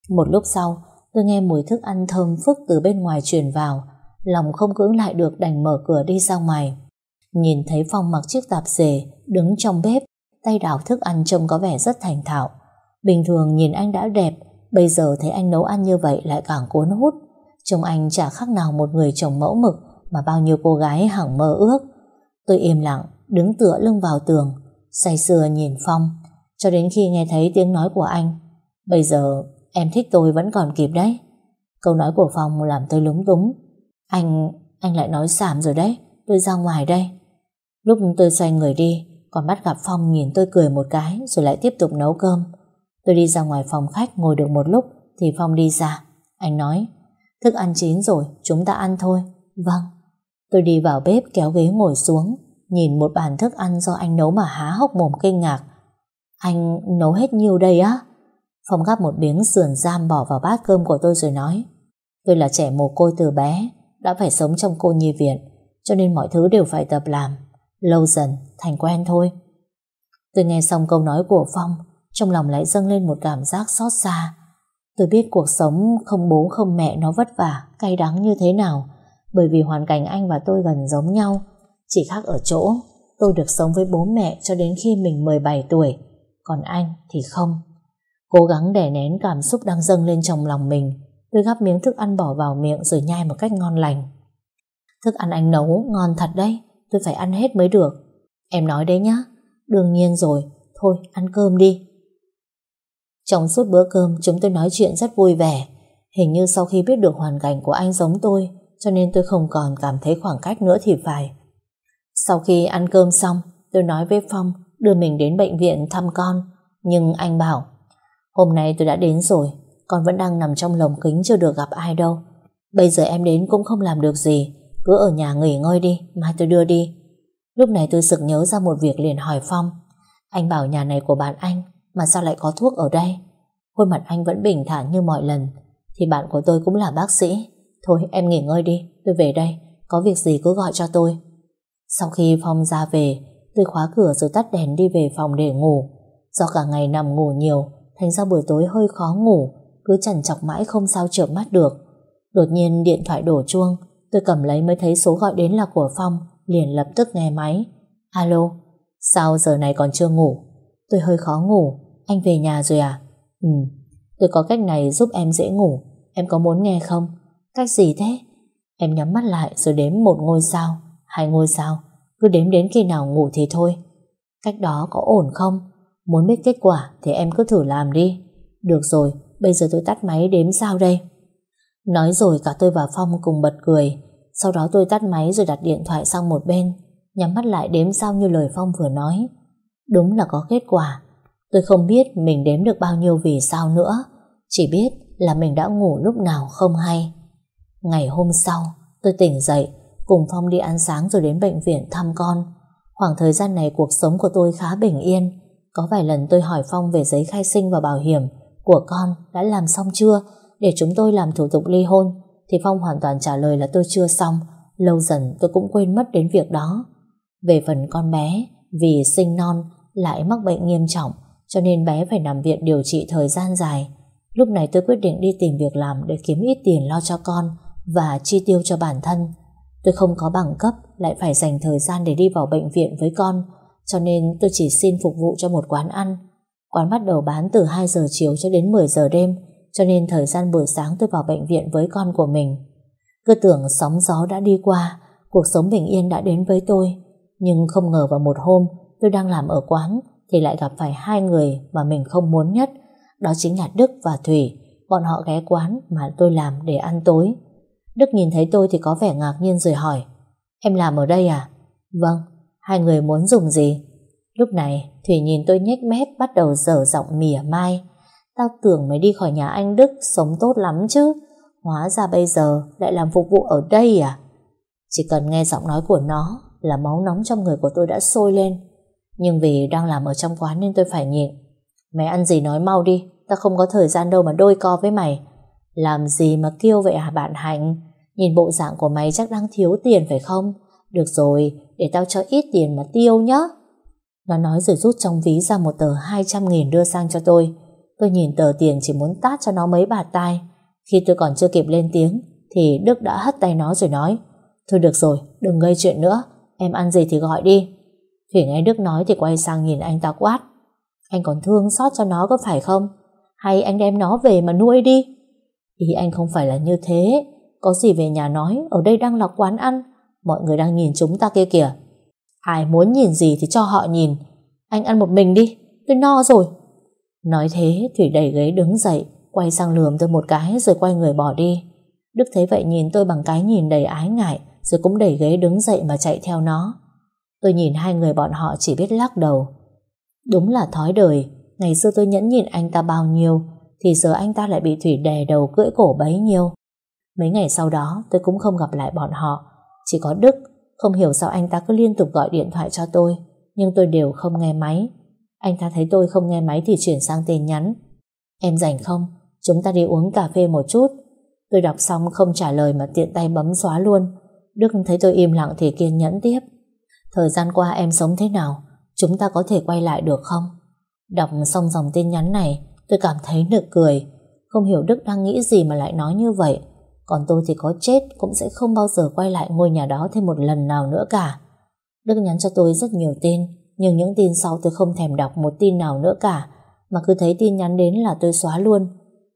Một lúc sau, tôi nghe mùi thức ăn thơm phức từ bên ngoài truyền vào, lòng không cưỡng lại được đành mở cửa đi ra ngoài. Nhìn thấy Phong mặc chiếc tạp dề, đứng trong bếp, tay đảo thức ăn trông có vẻ rất thành thạo. Bình thường nhìn anh đã đẹp, bây giờ thấy anh nấu ăn như vậy lại càng cuốn hút. Trông anh chả khác nào một người chồng mẫu mực mà bao nhiêu cô gái hẳng mơ ước. Tôi im lặng, đứng tựa lưng vào tường, say sưa nhìn Phong, cho đến khi nghe thấy tiếng nói của anh. Bây giờ em thích tôi vẫn còn kịp đấy. Câu nói của Phong làm tôi lúng túng. Anh, anh lại nói xảm rồi đấy, tôi ra ngoài đây. Lúc tôi xoay người đi, còn bắt gặp Phong nhìn tôi cười một cái rồi lại tiếp tục nấu cơm. Tôi đi ra ngoài phòng khách ngồi được một lúc thì Phong đi ra. Anh nói, thức ăn chín rồi, chúng ta ăn thôi. Vâng. Tôi đi vào bếp kéo ghế ngồi xuống, nhìn một bàn thức ăn do anh nấu mà há hốc mồm kinh ngạc. Anh nấu hết nhiêu đây á? Phong gắp một miếng sườn giam bỏ vào bát cơm của tôi rồi nói, tôi là trẻ mồ côi từ bé, đã phải sống trong cô nhi viện, cho nên mọi thứ đều phải tập làm. Lâu dần, thành quen thôi. Tôi nghe xong câu nói của Phong, trong lòng lại dâng lên một cảm giác xót xa. Tôi biết cuộc sống không bố không mẹ nó vất vả, cay đắng như thế nào, bởi vì hoàn cảnh anh và tôi gần giống nhau, chỉ khác ở chỗ tôi được sống với bố mẹ cho đến khi mình 17 tuổi, còn anh thì không. Cố gắng đè nén cảm xúc đang dâng lên trong lòng mình, tôi gắp miếng thức ăn bỏ vào miệng rồi nhai một cách ngon lành. Thức ăn anh nấu ngon thật đấy, tôi phải ăn hết mới được. Em nói đấy nhá, đương nhiên rồi, thôi ăn cơm đi. Trong suốt bữa cơm chúng tôi nói chuyện rất vui vẻ. Hình như sau khi biết được hoàn cảnh của anh giống tôi, cho nên tôi không còn cảm thấy khoảng cách nữa thì phải. Sau khi ăn cơm xong, tôi nói với Phong đưa mình đến bệnh viện thăm con, nhưng anh bảo hôm nay tôi đã đến rồi, con vẫn đang nằm trong lồng kính chưa được gặp ai đâu. Bây giờ em đến cũng không làm được gì, cứ ở nhà nghỉ ngơi đi, mai tôi đưa đi. Lúc này tôi sực nhớ ra một việc liền hỏi Phong. Anh bảo nhà này của bạn anh, mà sao lại có thuốc ở đây? Khuôn mặt anh vẫn bình thản như mọi lần, thì bạn của tôi cũng là bác sĩ. Thôi em nghỉ ngơi đi, tôi về đây, có việc gì cứ gọi cho tôi. Sau khi Phong ra về, tôi khóa cửa rồi tắt đèn đi về phòng để ngủ. Do cả ngày nằm ngủ nhiều, thành ra buổi tối hơi khó ngủ, cứ chằn chọc mãi không sao chợp mắt được. Đột nhiên điện thoại đổ chuông, tôi cầm lấy mới thấy số gọi đến là của Phong, liền lập tức nghe máy. Alo, sao giờ này còn chưa ngủ? Tôi hơi khó ngủ, anh về nhà rồi à? Ừ, tôi có cách này giúp em dễ ngủ, em có muốn nghe không? Cách gì thế? Em nhắm mắt lại rồi đếm một ngôi sao, hai ngôi sao, cứ đếm đến khi nào ngủ thì thôi. Cách đó có ổn không? Muốn biết kết quả thì em cứ thử làm đi. Được rồi, bây giờ tôi tắt máy đếm sao đây? Nói rồi cả tôi và Phong cùng bật cười. Sau đó tôi tắt máy rồi đặt điện thoại sang một bên, nhắm mắt lại đếm sao như lời Phong vừa nói. Đúng là có kết quả. Tôi không biết mình đếm được bao nhiêu vì sao nữa. Chỉ biết là mình đã ngủ lúc nào không hay. Ngày hôm sau, tôi tỉnh dậy, cùng Phong đi ăn sáng rồi đến bệnh viện thăm con. Khoảng thời gian này cuộc sống của tôi khá bình yên. Có vài lần tôi hỏi Phong về giấy khai sinh và bảo hiểm của con đã làm xong chưa để chúng tôi làm thủ tục ly hôn thì Phong hoàn toàn trả lời là tôi chưa xong. Lâu dần tôi cũng quên mất đến việc đó. Về phần con bé, vì sinh non lại mắc bệnh nghiêm trọng cho nên bé phải nằm viện điều trị thời gian dài. Lúc này tôi quyết định đi tìm việc làm để kiếm ít tiền lo cho con và chi tiêu cho bản thân. Tôi không có bằng cấp, lại phải dành thời gian để đi vào bệnh viện với con, cho nên tôi chỉ xin phục vụ cho một quán ăn. Quán bắt đầu bán từ 2 giờ chiều cho đến 10 giờ đêm, cho nên thời gian buổi sáng tôi vào bệnh viện với con của mình. Cứ tưởng sóng gió đã đi qua, cuộc sống bình yên đã đến với tôi. Nhưng không ngờ vào một hôm, tôi đang làm ở quán, thì lại gặp phải hai người mà mình không muốn nhất, đó chính là Đức và Thủy. Bọn họ ghé quán mà tôi làm để ăn tối. Đức nhìn thấy tôi thì có vẻ ngạc nhiên rồi hỏi Em làm ở đây à? Vâng, hai người muốn dùng gì? Lúc này Thủy nhìn tôi nhếch mép bắt đầu dở giọng mỉa mai Tao tưởng mày đi khỏi nhà anh Đức sống tốt lắm chứ Hóa ra bây giờ lại làm phục vụ ở đây à? Chỉ cần nghe giọng nói của nó là máu nóng trong người của tôi đã sôi lên Nhưng vì đang làm ở trong quán nên tôi phải nhịn Mày ăn gì nói mau đi Tao không có thời gian đâu mà đôi co với mày Làm gì mà kêu vậy hả bạn Hạnh Nhìn bộ dạng của mày chắc đang thiếu tiền phải không? Được rồi, Để tao cho ít tiền mà tiêu nhá. Nó nói rồi rút trong ví ra một tờ 200 nghìn đưa sang cho tôi. Tôi nhìn tờ tiền chỉ muốn tát cho nó mấy bạt tai. Khi tôi còn chưa kịp lên tiếng, Thì Đức đã hất tay nó rồi nói, Thôi được rồi, đừng gây chuyện nữa. Em ăn gì thì gọi đi. Thủy nghe Đức nói thì quay sang nhìn anh ta quát, Anh còn thương xót cho nó có phải không? Hay anh đem nó về mà nuôi đi? Ý anh không phải là như thế. Có gì về nhà nói, Ở đây đang là quán ăn. Mọi người đang nhìn chúng ta kia kìa. Ai muốn nhìn gì thì cho họ nhìn. Anh ăn một mình đi, Tôi no rồi. Nói thế, Thủy đẩy ghế đứng dậy, Quay sang lườm tôi một cái rồi quay người bỏ đi. Đức thấy vậy nhìn tôi bằng cái nhìn đầy ái ngại, Rồi cũng đẩy ghế đứng dậy mà chạy theo nó. Tôi nhìn hai người bọn họ chỉ biết lắc đầu. Đúng là thói đời, Ngày xưa tôi nhẫn nhịn anh ta bao nhiêu, Thì giờ anh ta lại bị Thủy đè đầu cưỡi cổ bấy nhiêu. Mấy ngày sau đó, tôi cũng không gặp lại bọn họ. Chỉ có Đức, Không hiểu sao anh ta cứ liên tục gọi điện thoại cho tôi, Nhưng tôi đều không nghe máy. Anh ta thấy tôi không nghe máy thì chuyển sang tin nhắn. Em rảnh không? Chúng ta đi uống cà phê một chút. Tôi đọc xong không trả lời mà tiện tay bấm xóa luôn. Đức thấy tôi im lặng thì kiên nhẫn tiếp. Thời gian qua em sống thế nào? Chúng ta có thể quay lại được không? Đọc xong dòng tin nhắn này, tôi cảm thấy nực cười. Không hiểu Đức đang nghĩ gì mà lại nói như vậy. Còn tôi thì có chết, cũng sẽ không bao giờ quay lại ngôi nhà đó thêm một lần nào nữa cả. Đức nhắn cho tôi rất nhiều tin, Nhưng những tin sau tôi không thèm đọc một tin nào nữa cả, Mà cứ thấy tin nhắn đến là tôi xóa luôn.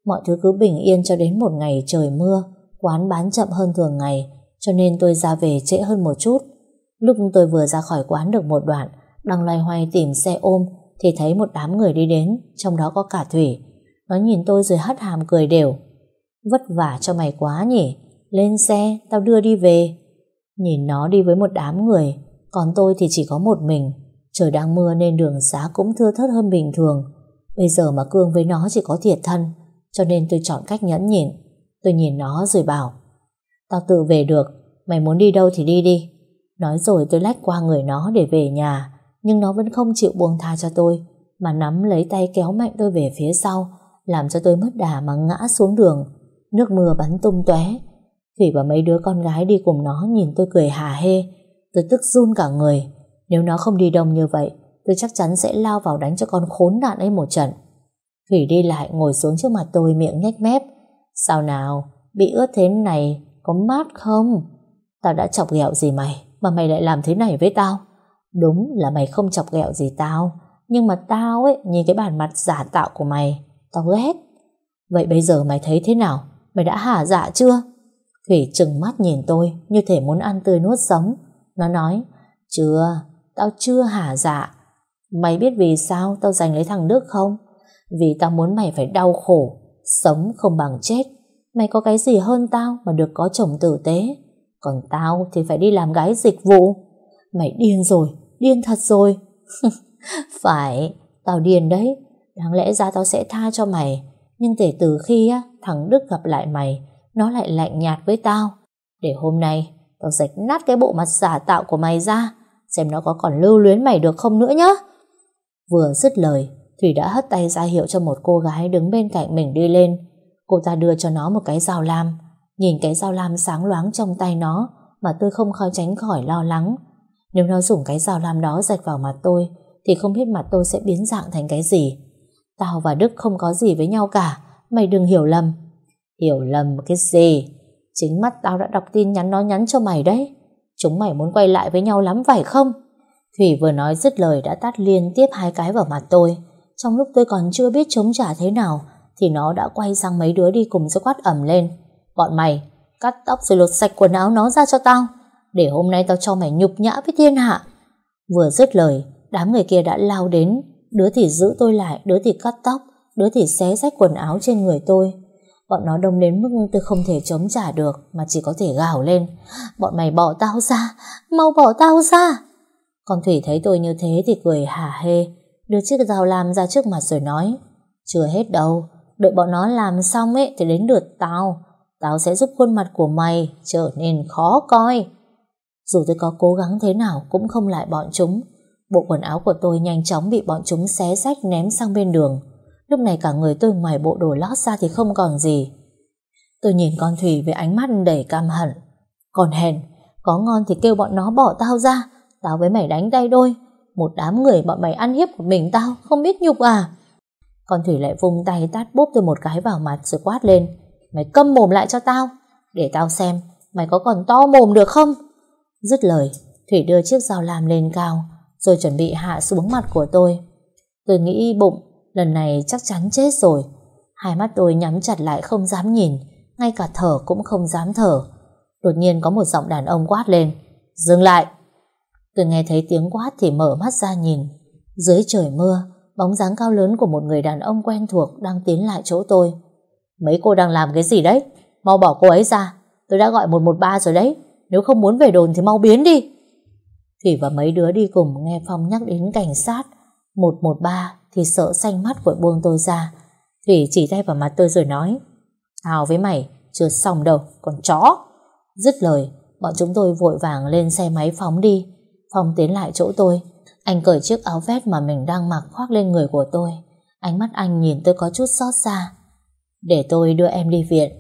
Mọi thứ cứ bình yên cho đến một ngày trời mưa, Quán bán chậm hơn thường ngày, Cho nên tôi ra về trễ hơn một chút. Lúc tôi vừa ra khỏi quán được một đoạn, Đang loay hoay tìm xe ôm, Thì thấy một đám người đi đến, Trong đó có cả Thủy. Nó nhìn tôi rồi hất hàm cười đều. Vất vả cho mày quá nhỉ Lên xe, tao đưa đi về. Nhìn nó đi với một đám người, còn tôi thì chỉ có một mình. Trời đang mưa nên đường xá cũng thưa thớt hơn bình thường. Bây giờ mà Cương với nó chỉ có thiệt thân, cho nên tôi chọn cách nhẫn nhịn. Tôi nhìn nó rồi bảo, tao tự về được, mày muốn đi đâu thì đi đi. Nói rồi tôi lách qua người nó để về nhà, nhưng nó vẫn không chịu buông tha cho tôi, mà nắm lấy tay kéo mạnh tôi về phía sau, làm cho tôi mất đà mà ngã xuống đường. Nước mưa bắn tung tóe. Thủy và mấy đứa con gái đi cùng nó nhìn tôi cười hà hê. Tôi tức run cả người. Nếu nó không đi đông như vậy, tôi chắc chắn sẽ lao vào đánh cho con khốn nạn ấy một trận. Thủy đi lại ngồi xuống trước mặt tôi miệng nhếch mép. Sao nào, bị ướt thế này, có mát không? Tao đã chọc ghẹo gì mày, mà mày lại làm thế này với tao? Đúng là mày không chọc ghẹo gì tao, nhưng mà tao ấy, nhìn cái bản mặt giả tạo của mày, tao ghét. Vậy bây giờ mày thấy thế nào? Mày đã hả dạ chưa? Thủy trừng mắt nhìn tôi như thể muốn ăn tươi nuốt sống. Nó nói, chưa, tao chưa hả dạ. Mày biết vì sao tao giành lấy thằng Đức không? Vì tao muốn mày phải đau khổ, sống không bằng chết. Mày có cái gì hơn tao mà được có chồng tử tế. Còn tao thì phải đi làm gái dịch vụ. Mày điên rồi, điên thật rồi. phải, tao điên đấy. Đáng lẽ ra tao sẽ tha cho mày. Nhưng kể từ khi á, thằng Đức gặp lại mày, nó lại lạnh nhạt với tao. Để hôm nay, tao rạch nát cái bộ mặt giả tạo của mày ra, xem nó có còn lưu luyến mày được không nữa nhá. Vừa dứt lời, Thủy đã hất tay ra hiệu cho một cô gái đứng bên cạnh mình đi lên. Cô ta đưa cho nó một cái dao lam. Nhìn cái dao lam sáng loáng trong tay nó mà tôi không khó tránh khỏi lo lắng. Nếu nó dùng cái dao lam đó rạch vào mặt tôi thì không biết mặt tôi sẽ biến dạng thành cái gì. Tao và Đức không có gì với nhau cả. Mày đừng hiểu lầm. Hiểu lầm cái gì? Chính mắt tao đã đọc tin nhắn nó nhắn cho mày đấy. Chúng mày muốn quay lại với nhau lắm phải không? Thủy vừa nói dứt lời đã tát liên tiếp hai cái vào mặt tôi. Trong lúc tôi còn chưa biết chống trả thế nào thì nó đã quay sang mấy đứa đi cùng rồi quát ẩm lên. Bọn mày, cắt tóc rồi lột sạch quần áo nó ra cho tao. Để hôm nay tao cho mày nhục nhã với thiên hạ. Vừa dứt lời, đám người kia đã lao đến. Đứa thì giữ tôi lại, đứa thì cắt tóc, đứa thì xé rách quần áo trên người tôi. Bọn nó đông đến mức tôi không thể chống trả được mà chỉ có thể gào lên. Bọn mày bỏ tao ra, mau bỏ tao ra. Con Thủy thấy tôi như thế thì cười hả hê, đưa chiếc dao lam ra trước mặt rồi nói Chưa hết đâu, đợi bọn nó làm xong ấy thì đến lượt tao. Tao sẽ giúp khuôn mặt của mày trở nên khó coi. Dù tôi có cố gắng thế nào cũng không lại bọn chúng. Bộ quần áo của tôi nhanh chóng bị bọn chúng xé rách ném sang bên đường. Lúc này cả người tôi ngoài bộ đồ lót ra thì không còn gì. Tôi nhìn con Thủy với ánh mắt đầy cam hận. Còn hèn, có ngon thì kêu bọn nó bỏ tao ra. Tao với mày đánh tay đôi. Một đám người bọn mày ăn hiếp của mình tao, không biết nhục à. Con Thủy lại vung tay tát bốp tôi một cái vào mặt rồi quát lên. Mày câm mồm lại cho tao, để tao xem mày có còn to mồm được không? Dứt lời, Thủy đưa chiếc dao lam lên cao, rồi chuẩn bị hạ xuống mặt của tôi. Tôi nghĩ bụng, lần này chắc chắn chết rồi. Hai mắt tôi nhắm chặt lại không dám nhìn, ngay cả thở cũng không dám thở. Đột nhiên có một giọng đàn ông quát lên. Dừng lại! Tôi nghe thấy tiếng quát thì mở mắt ra nhìn. Dưới trời mưa, bóng dáng cao lớn của một người đàn ông quen thuộc đang tiến lại chỗ tôi. Mấy cô đang làm cái gì đấy? Mau bỏ cô ấy ra. Tôi đã gọi 113 rồi đấy. Nếu không muốn về đồn thì mau biến đi. Thủy và mấy đứa đi cùng nghe Phong nhắc đến cảnh sát 113 thì sợ xanh mắt vội buông tôi ra. Thủy chỉ tay vào mặt tôi rồi nói Tao với mày chưa xong đâu, còn chó. Dứt lời, bọn chúng tôi vội vàng lên xe máy phóng đi. Phong tiến lại chỗ tôi. Anh cởi chiếc áo vest mà mình đang mặc khoác lên người của tôi. Ánh mắt anh nhìn tôi có chút xót xa. Để tôi đưa em đi viện.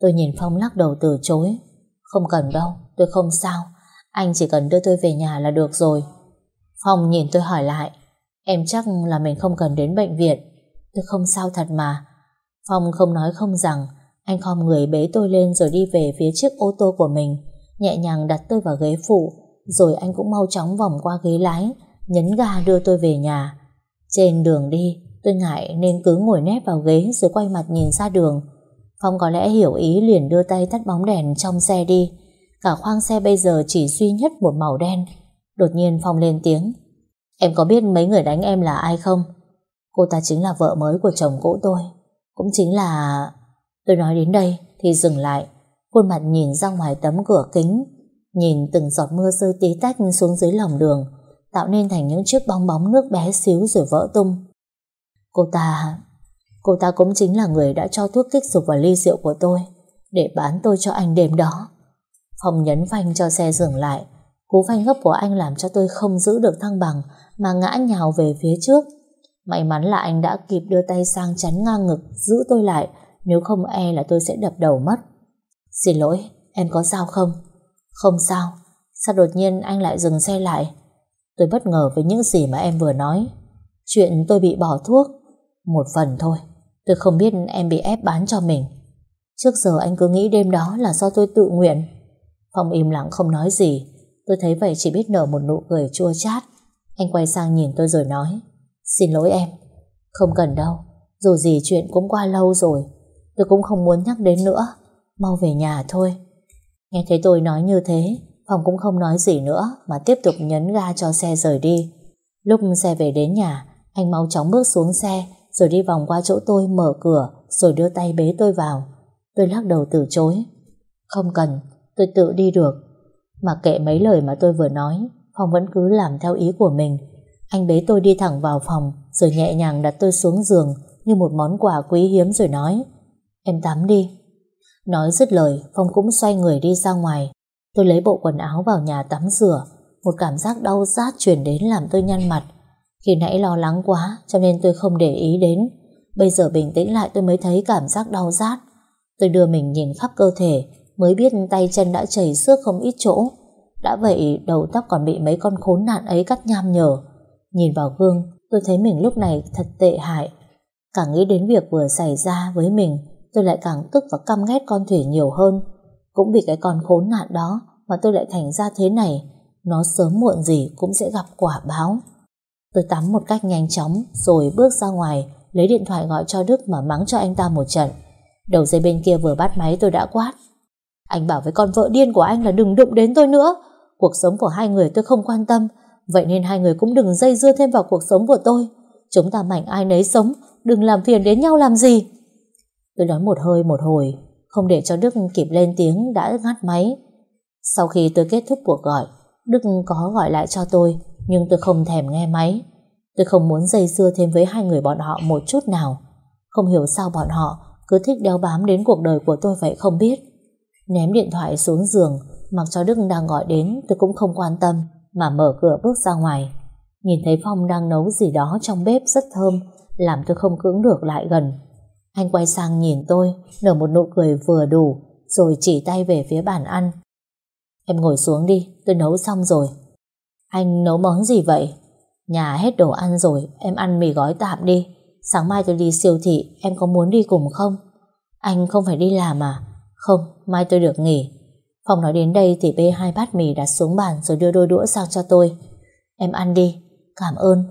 Tôi nhìn Phong lắc đầu từ chối. Không cần đâu, tôi không sao. Anh chỉ cần đưa tôi về nhà là được rồi. Phong nhìn tôi hỏi lại. Em chắc là mình không cần đến bệnh viện. Tôi không sao thật mà. Phong không nói không rằng. Anh khom người bế tôi lên rồi đi về phía chiếc ô tô của mình. Nhẹ nhàng đặt tôi vào ghế phụ. Rồi anh cũng mau chóng vòng qua ghế lái. Nhấn ga đưa tôi về nhà. Trên đường đi, tôi ngại nên cứ ngồi nép vào ghế rồi quay mặt nhìn ra đường. Phong có lẽ hiểu ý liền đưa tay tắt bóng đèn trong xe đi. Cả khoang xe bây giờ chỉ duy nhất một màu đen. Đột nhiên Phong lên tiếng. Em có biết mấy người đánh em là ai không? Cô ta chính là vợ mới của chồng cũ tôi. Cũng chính là... Tôi nói đến đây thì dừng lại. khuôn mặt nhìn ra ngoài tấm cửa kính, nhìn từng giọt mưa rơi tí tách xuống dưới lòng đường, tạo nên thành những chiếc bong bóng nước bé xíu rồi vỡ tung. Cô ta... Cô ta cũng chính là người đã cho thuốc kích dục vào ly rượu của tôi để bán tôi cho anh đêm đó. Phong nhấn phanh cho xe dừng lại. Cú phanh gấp của anh làm cho tôi không giữ được thăng bằng mà ngã nhào về phía trước. May mắn là anh đã kịp đưa tay sang chắn ngang ngực giữ tôi lại nếu không e là tôi sẽ đập đầu mất. Xin lỗi, em có sao không? Không sao. Sao đột nhiên anh lại dừng xe lại? Tôi bất ngờ với những gì mà em vừa nói. Chuyện tôi bị bỏ thuốc. Một phần thôi. Tôi không biết em bị ép bán cho mình. Trước giờ anh cứ nghĩ đêm đó là do tôi tự nguyện. Phong im lặng không nói gì. Tôi thấy vậy chỉ biết nở một nụ cười chua chát. Anh quay sang nhìn tôi rồi nói Xin lỗi em. Không cần đâu. Dù gì chuyện cũng qua lâu rồi. Tôi cũng không muốn nhắc đến nữa. Mau về nhà thôi. Nghe thấy tôi nói như thế, Phong cũng không nói gì nữa mà tiếp tục nhấn ga cho xe rời đi. Lúc xe về đến nhà, anh mau chóng bước xuống xe rồi đi vòng qua chỗ tôi mở cửa rồi đưa tay bế tôi vào. Tôi lắc đầu từ chối. Không cần, tôi tự đi được. Mà kệ mấy lời mà tôi vừa nói, Phong vẫn cứ làm theo ý của mình. Anh bế tôi đi thẳng vào phòng rồi nhẹ nhàng đặt tôi xuống giường như một món quà quý hiếm rồi nói Em tắm đi. Nói dứt lời, Phong cũng xoay người đi ra ngoài. Tôi lấy bộ quần áo vào nhà tắm rửa. Một cảm giác đau rát chuyển đến làm tôi nhăn mặt. Khi nãy lo lắng quá cho nên tôi không để ý đến. Bây giờ bình tĩnh lại tôi mới thấy cảm giác đau rát. Tôi đưa mình nhìn khắp cơ thể mới biết tay chân đã chảy xước không ít chỗ. Đã vậy, đầu tóc còn bị mấy con khốn nạn ấy cắt nham nhở. Nhìn vào gương, tôi thấy mình lúc này thật tệ hại. Càng nghĩ đến việc vừa xảy ra với mình, tôi lại càng tức và căm ghét con Thủy nhiều hơn. Cũng vì cái con khốn nạn đó mà tôi lại thành ra thế này. Nó sớm muộn gì cũng sẽ gặp quả báo. Tôi tắm một cách nhanh chóng, rồi bước ra ngoài, lấy điện thoại gọi cho Đức mà mắng cho anh ta một trận. Đầu dây bên kia vừa bắt máy tôi đã quát. Anh bảo với con vợ điên của anh là đừng đụng đến tôi nữa. Cuộc sống của hai người tôi không quan tâm. Vậy nên hai người cũng đừng dây dưa thêm vào cuộc sống của tôi. Chúng ta mảnh ai nấy sống, đừng làm phiền đến nhau làm gì. Tôi nói một hơi một hồi, không để cho Đức kịp lên tiếng đã ngắt máy. Sau khi tôi kết thúc cuộc gọi, Đức có gọi lại cho tôi, nhưng tôi không thèm nghe máy. Tôi không muốn dây dưa thêm với hai người bọn họ một chút nào. Không hiểu sao bọn họ cứ thích đeo bám đến cuộc đời của tôi vậy không biết. Ném điện thoại xuống giường, mặc cho Đức đang gọi đến tôi cũng không quan tâm, mà mở cửa bước ra ngoài. Nhìn thấy Phong đang nấu gì đó trong bếp rất thơm, làm tôi không cưỡng được lại gần. Anh quay sang nhìn tôi, nở một nụ cười vừa đủ, rồi chỉ tay về phía bàn ăn. Em ngồi xuống đi, tôi nấu xong rồi. Anh nấu món gì vậy? Nhà hết đồ ăn rồi, em ăn mì gói tạm đi. Sáng mai tôi đi siêu thị, em có muốn đi cùng không? Anh không phải đi làm à? Không, mai tôi được nghỉ. Phong nói đến đây thì bê hai bát mì đặt xuống bàn rồi đưa đôi đũa sang cho tôi. Em ăn đi, cảm ơn.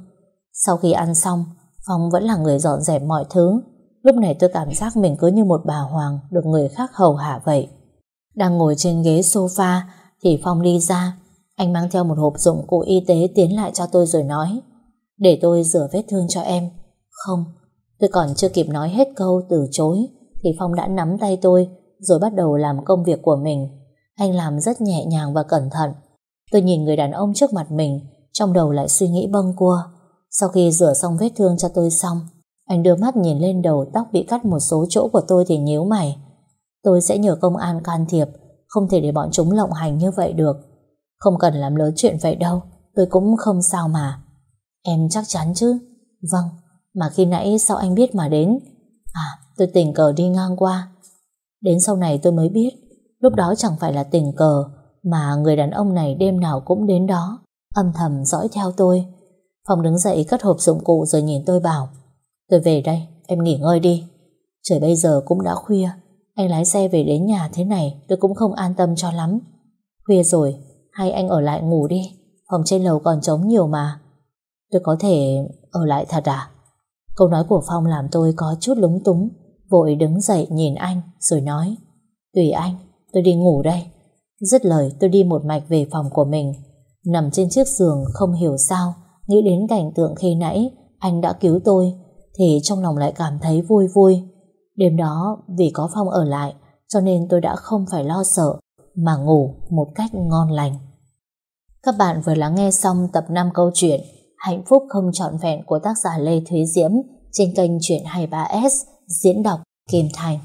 Sau khi ăn xong, Phong vẫn là người dọn dẹp mọi thứ. Lúc này tôi cảm giác mình cứ như một bà hoàng được người khác hầu hạ vậy. Đang ngồi trên ghế sofa thì Phong đi ra. Anh mang theo một hộp dụng cụ y tế tiến lại cho tôi rồi nói để tôi rửa vết thương cho em. Không, tôi còn chưa kịp nói hết câu từ chối thì Phong đã nắm tay tôi rồi bắt đầu làm công việc của mình. Anh làm rất nhẹ nhàng và cẩn thận. Tôi nhìn người đàn ông trước mặt mình trong đầu lại suy nghĩ bâng cua. Sau khi rửa xong vết thương cho tôi xong anh đưa mắt nhìn lên đầu tóc bị cắt một số chỗ của tôi thì nhíu mày. Tôi sẽ nhờ công an can thiệp, không thể để bọn chúng lộng hành như vậy được. Không cần làm lớn chuyện vậy đâu, tôi cũng không sao mà. Em chắc chắn chứ? Vâng, mà khi nãy sao anh biết mà đến? À, tôi tình cờ đi ngang qua. Đến sau này tôi mới biết, lúc đó chẳng phải là tình cờ, mà người đàn ông này đêm nào cũng đến đó, âm thầm dõi theo tôi. Phòng đứng dậy cất hộp dụng cụ rồi nhìn tôi bảo Tôi về đây, em nghỉ ngơi đi. Trời bây giờ cũng đã khuya, anh lái xe về đến nhà thế này tôi cũng không an tâm cho lắm. Khuya rồi, hay anh ở lại ngủ đi, phòng trên lầu còn trống nhiều mà. Tôi có thể ở lại thật à? Câu nói của Phong làm tôi có chút lúng túng, vội đứng dậy nhìn anh rồi nói Tùy anh, tôi đi ngủ đây. Dứt lời tôi đi một mạch về phòng của mình, nằm trên chiếc giường không hiểu sao, nghĩ đến cảnh tượng khi nãy anh đã cứu tôi thì trong lòng lại cảm thấy vui vui. Đêm đó vì có Phong ở lại cho nên tôi đã không phải lo sợ mà ngủ một cách ngon lành. Các bạn vừa lắng nghe xong tập 5 câu chuyện Hạnh phúc không trọn vẹn của tác giả Lê Thúy Diễm trên kênh Chuyện 23S diễn đọc Kim Thành.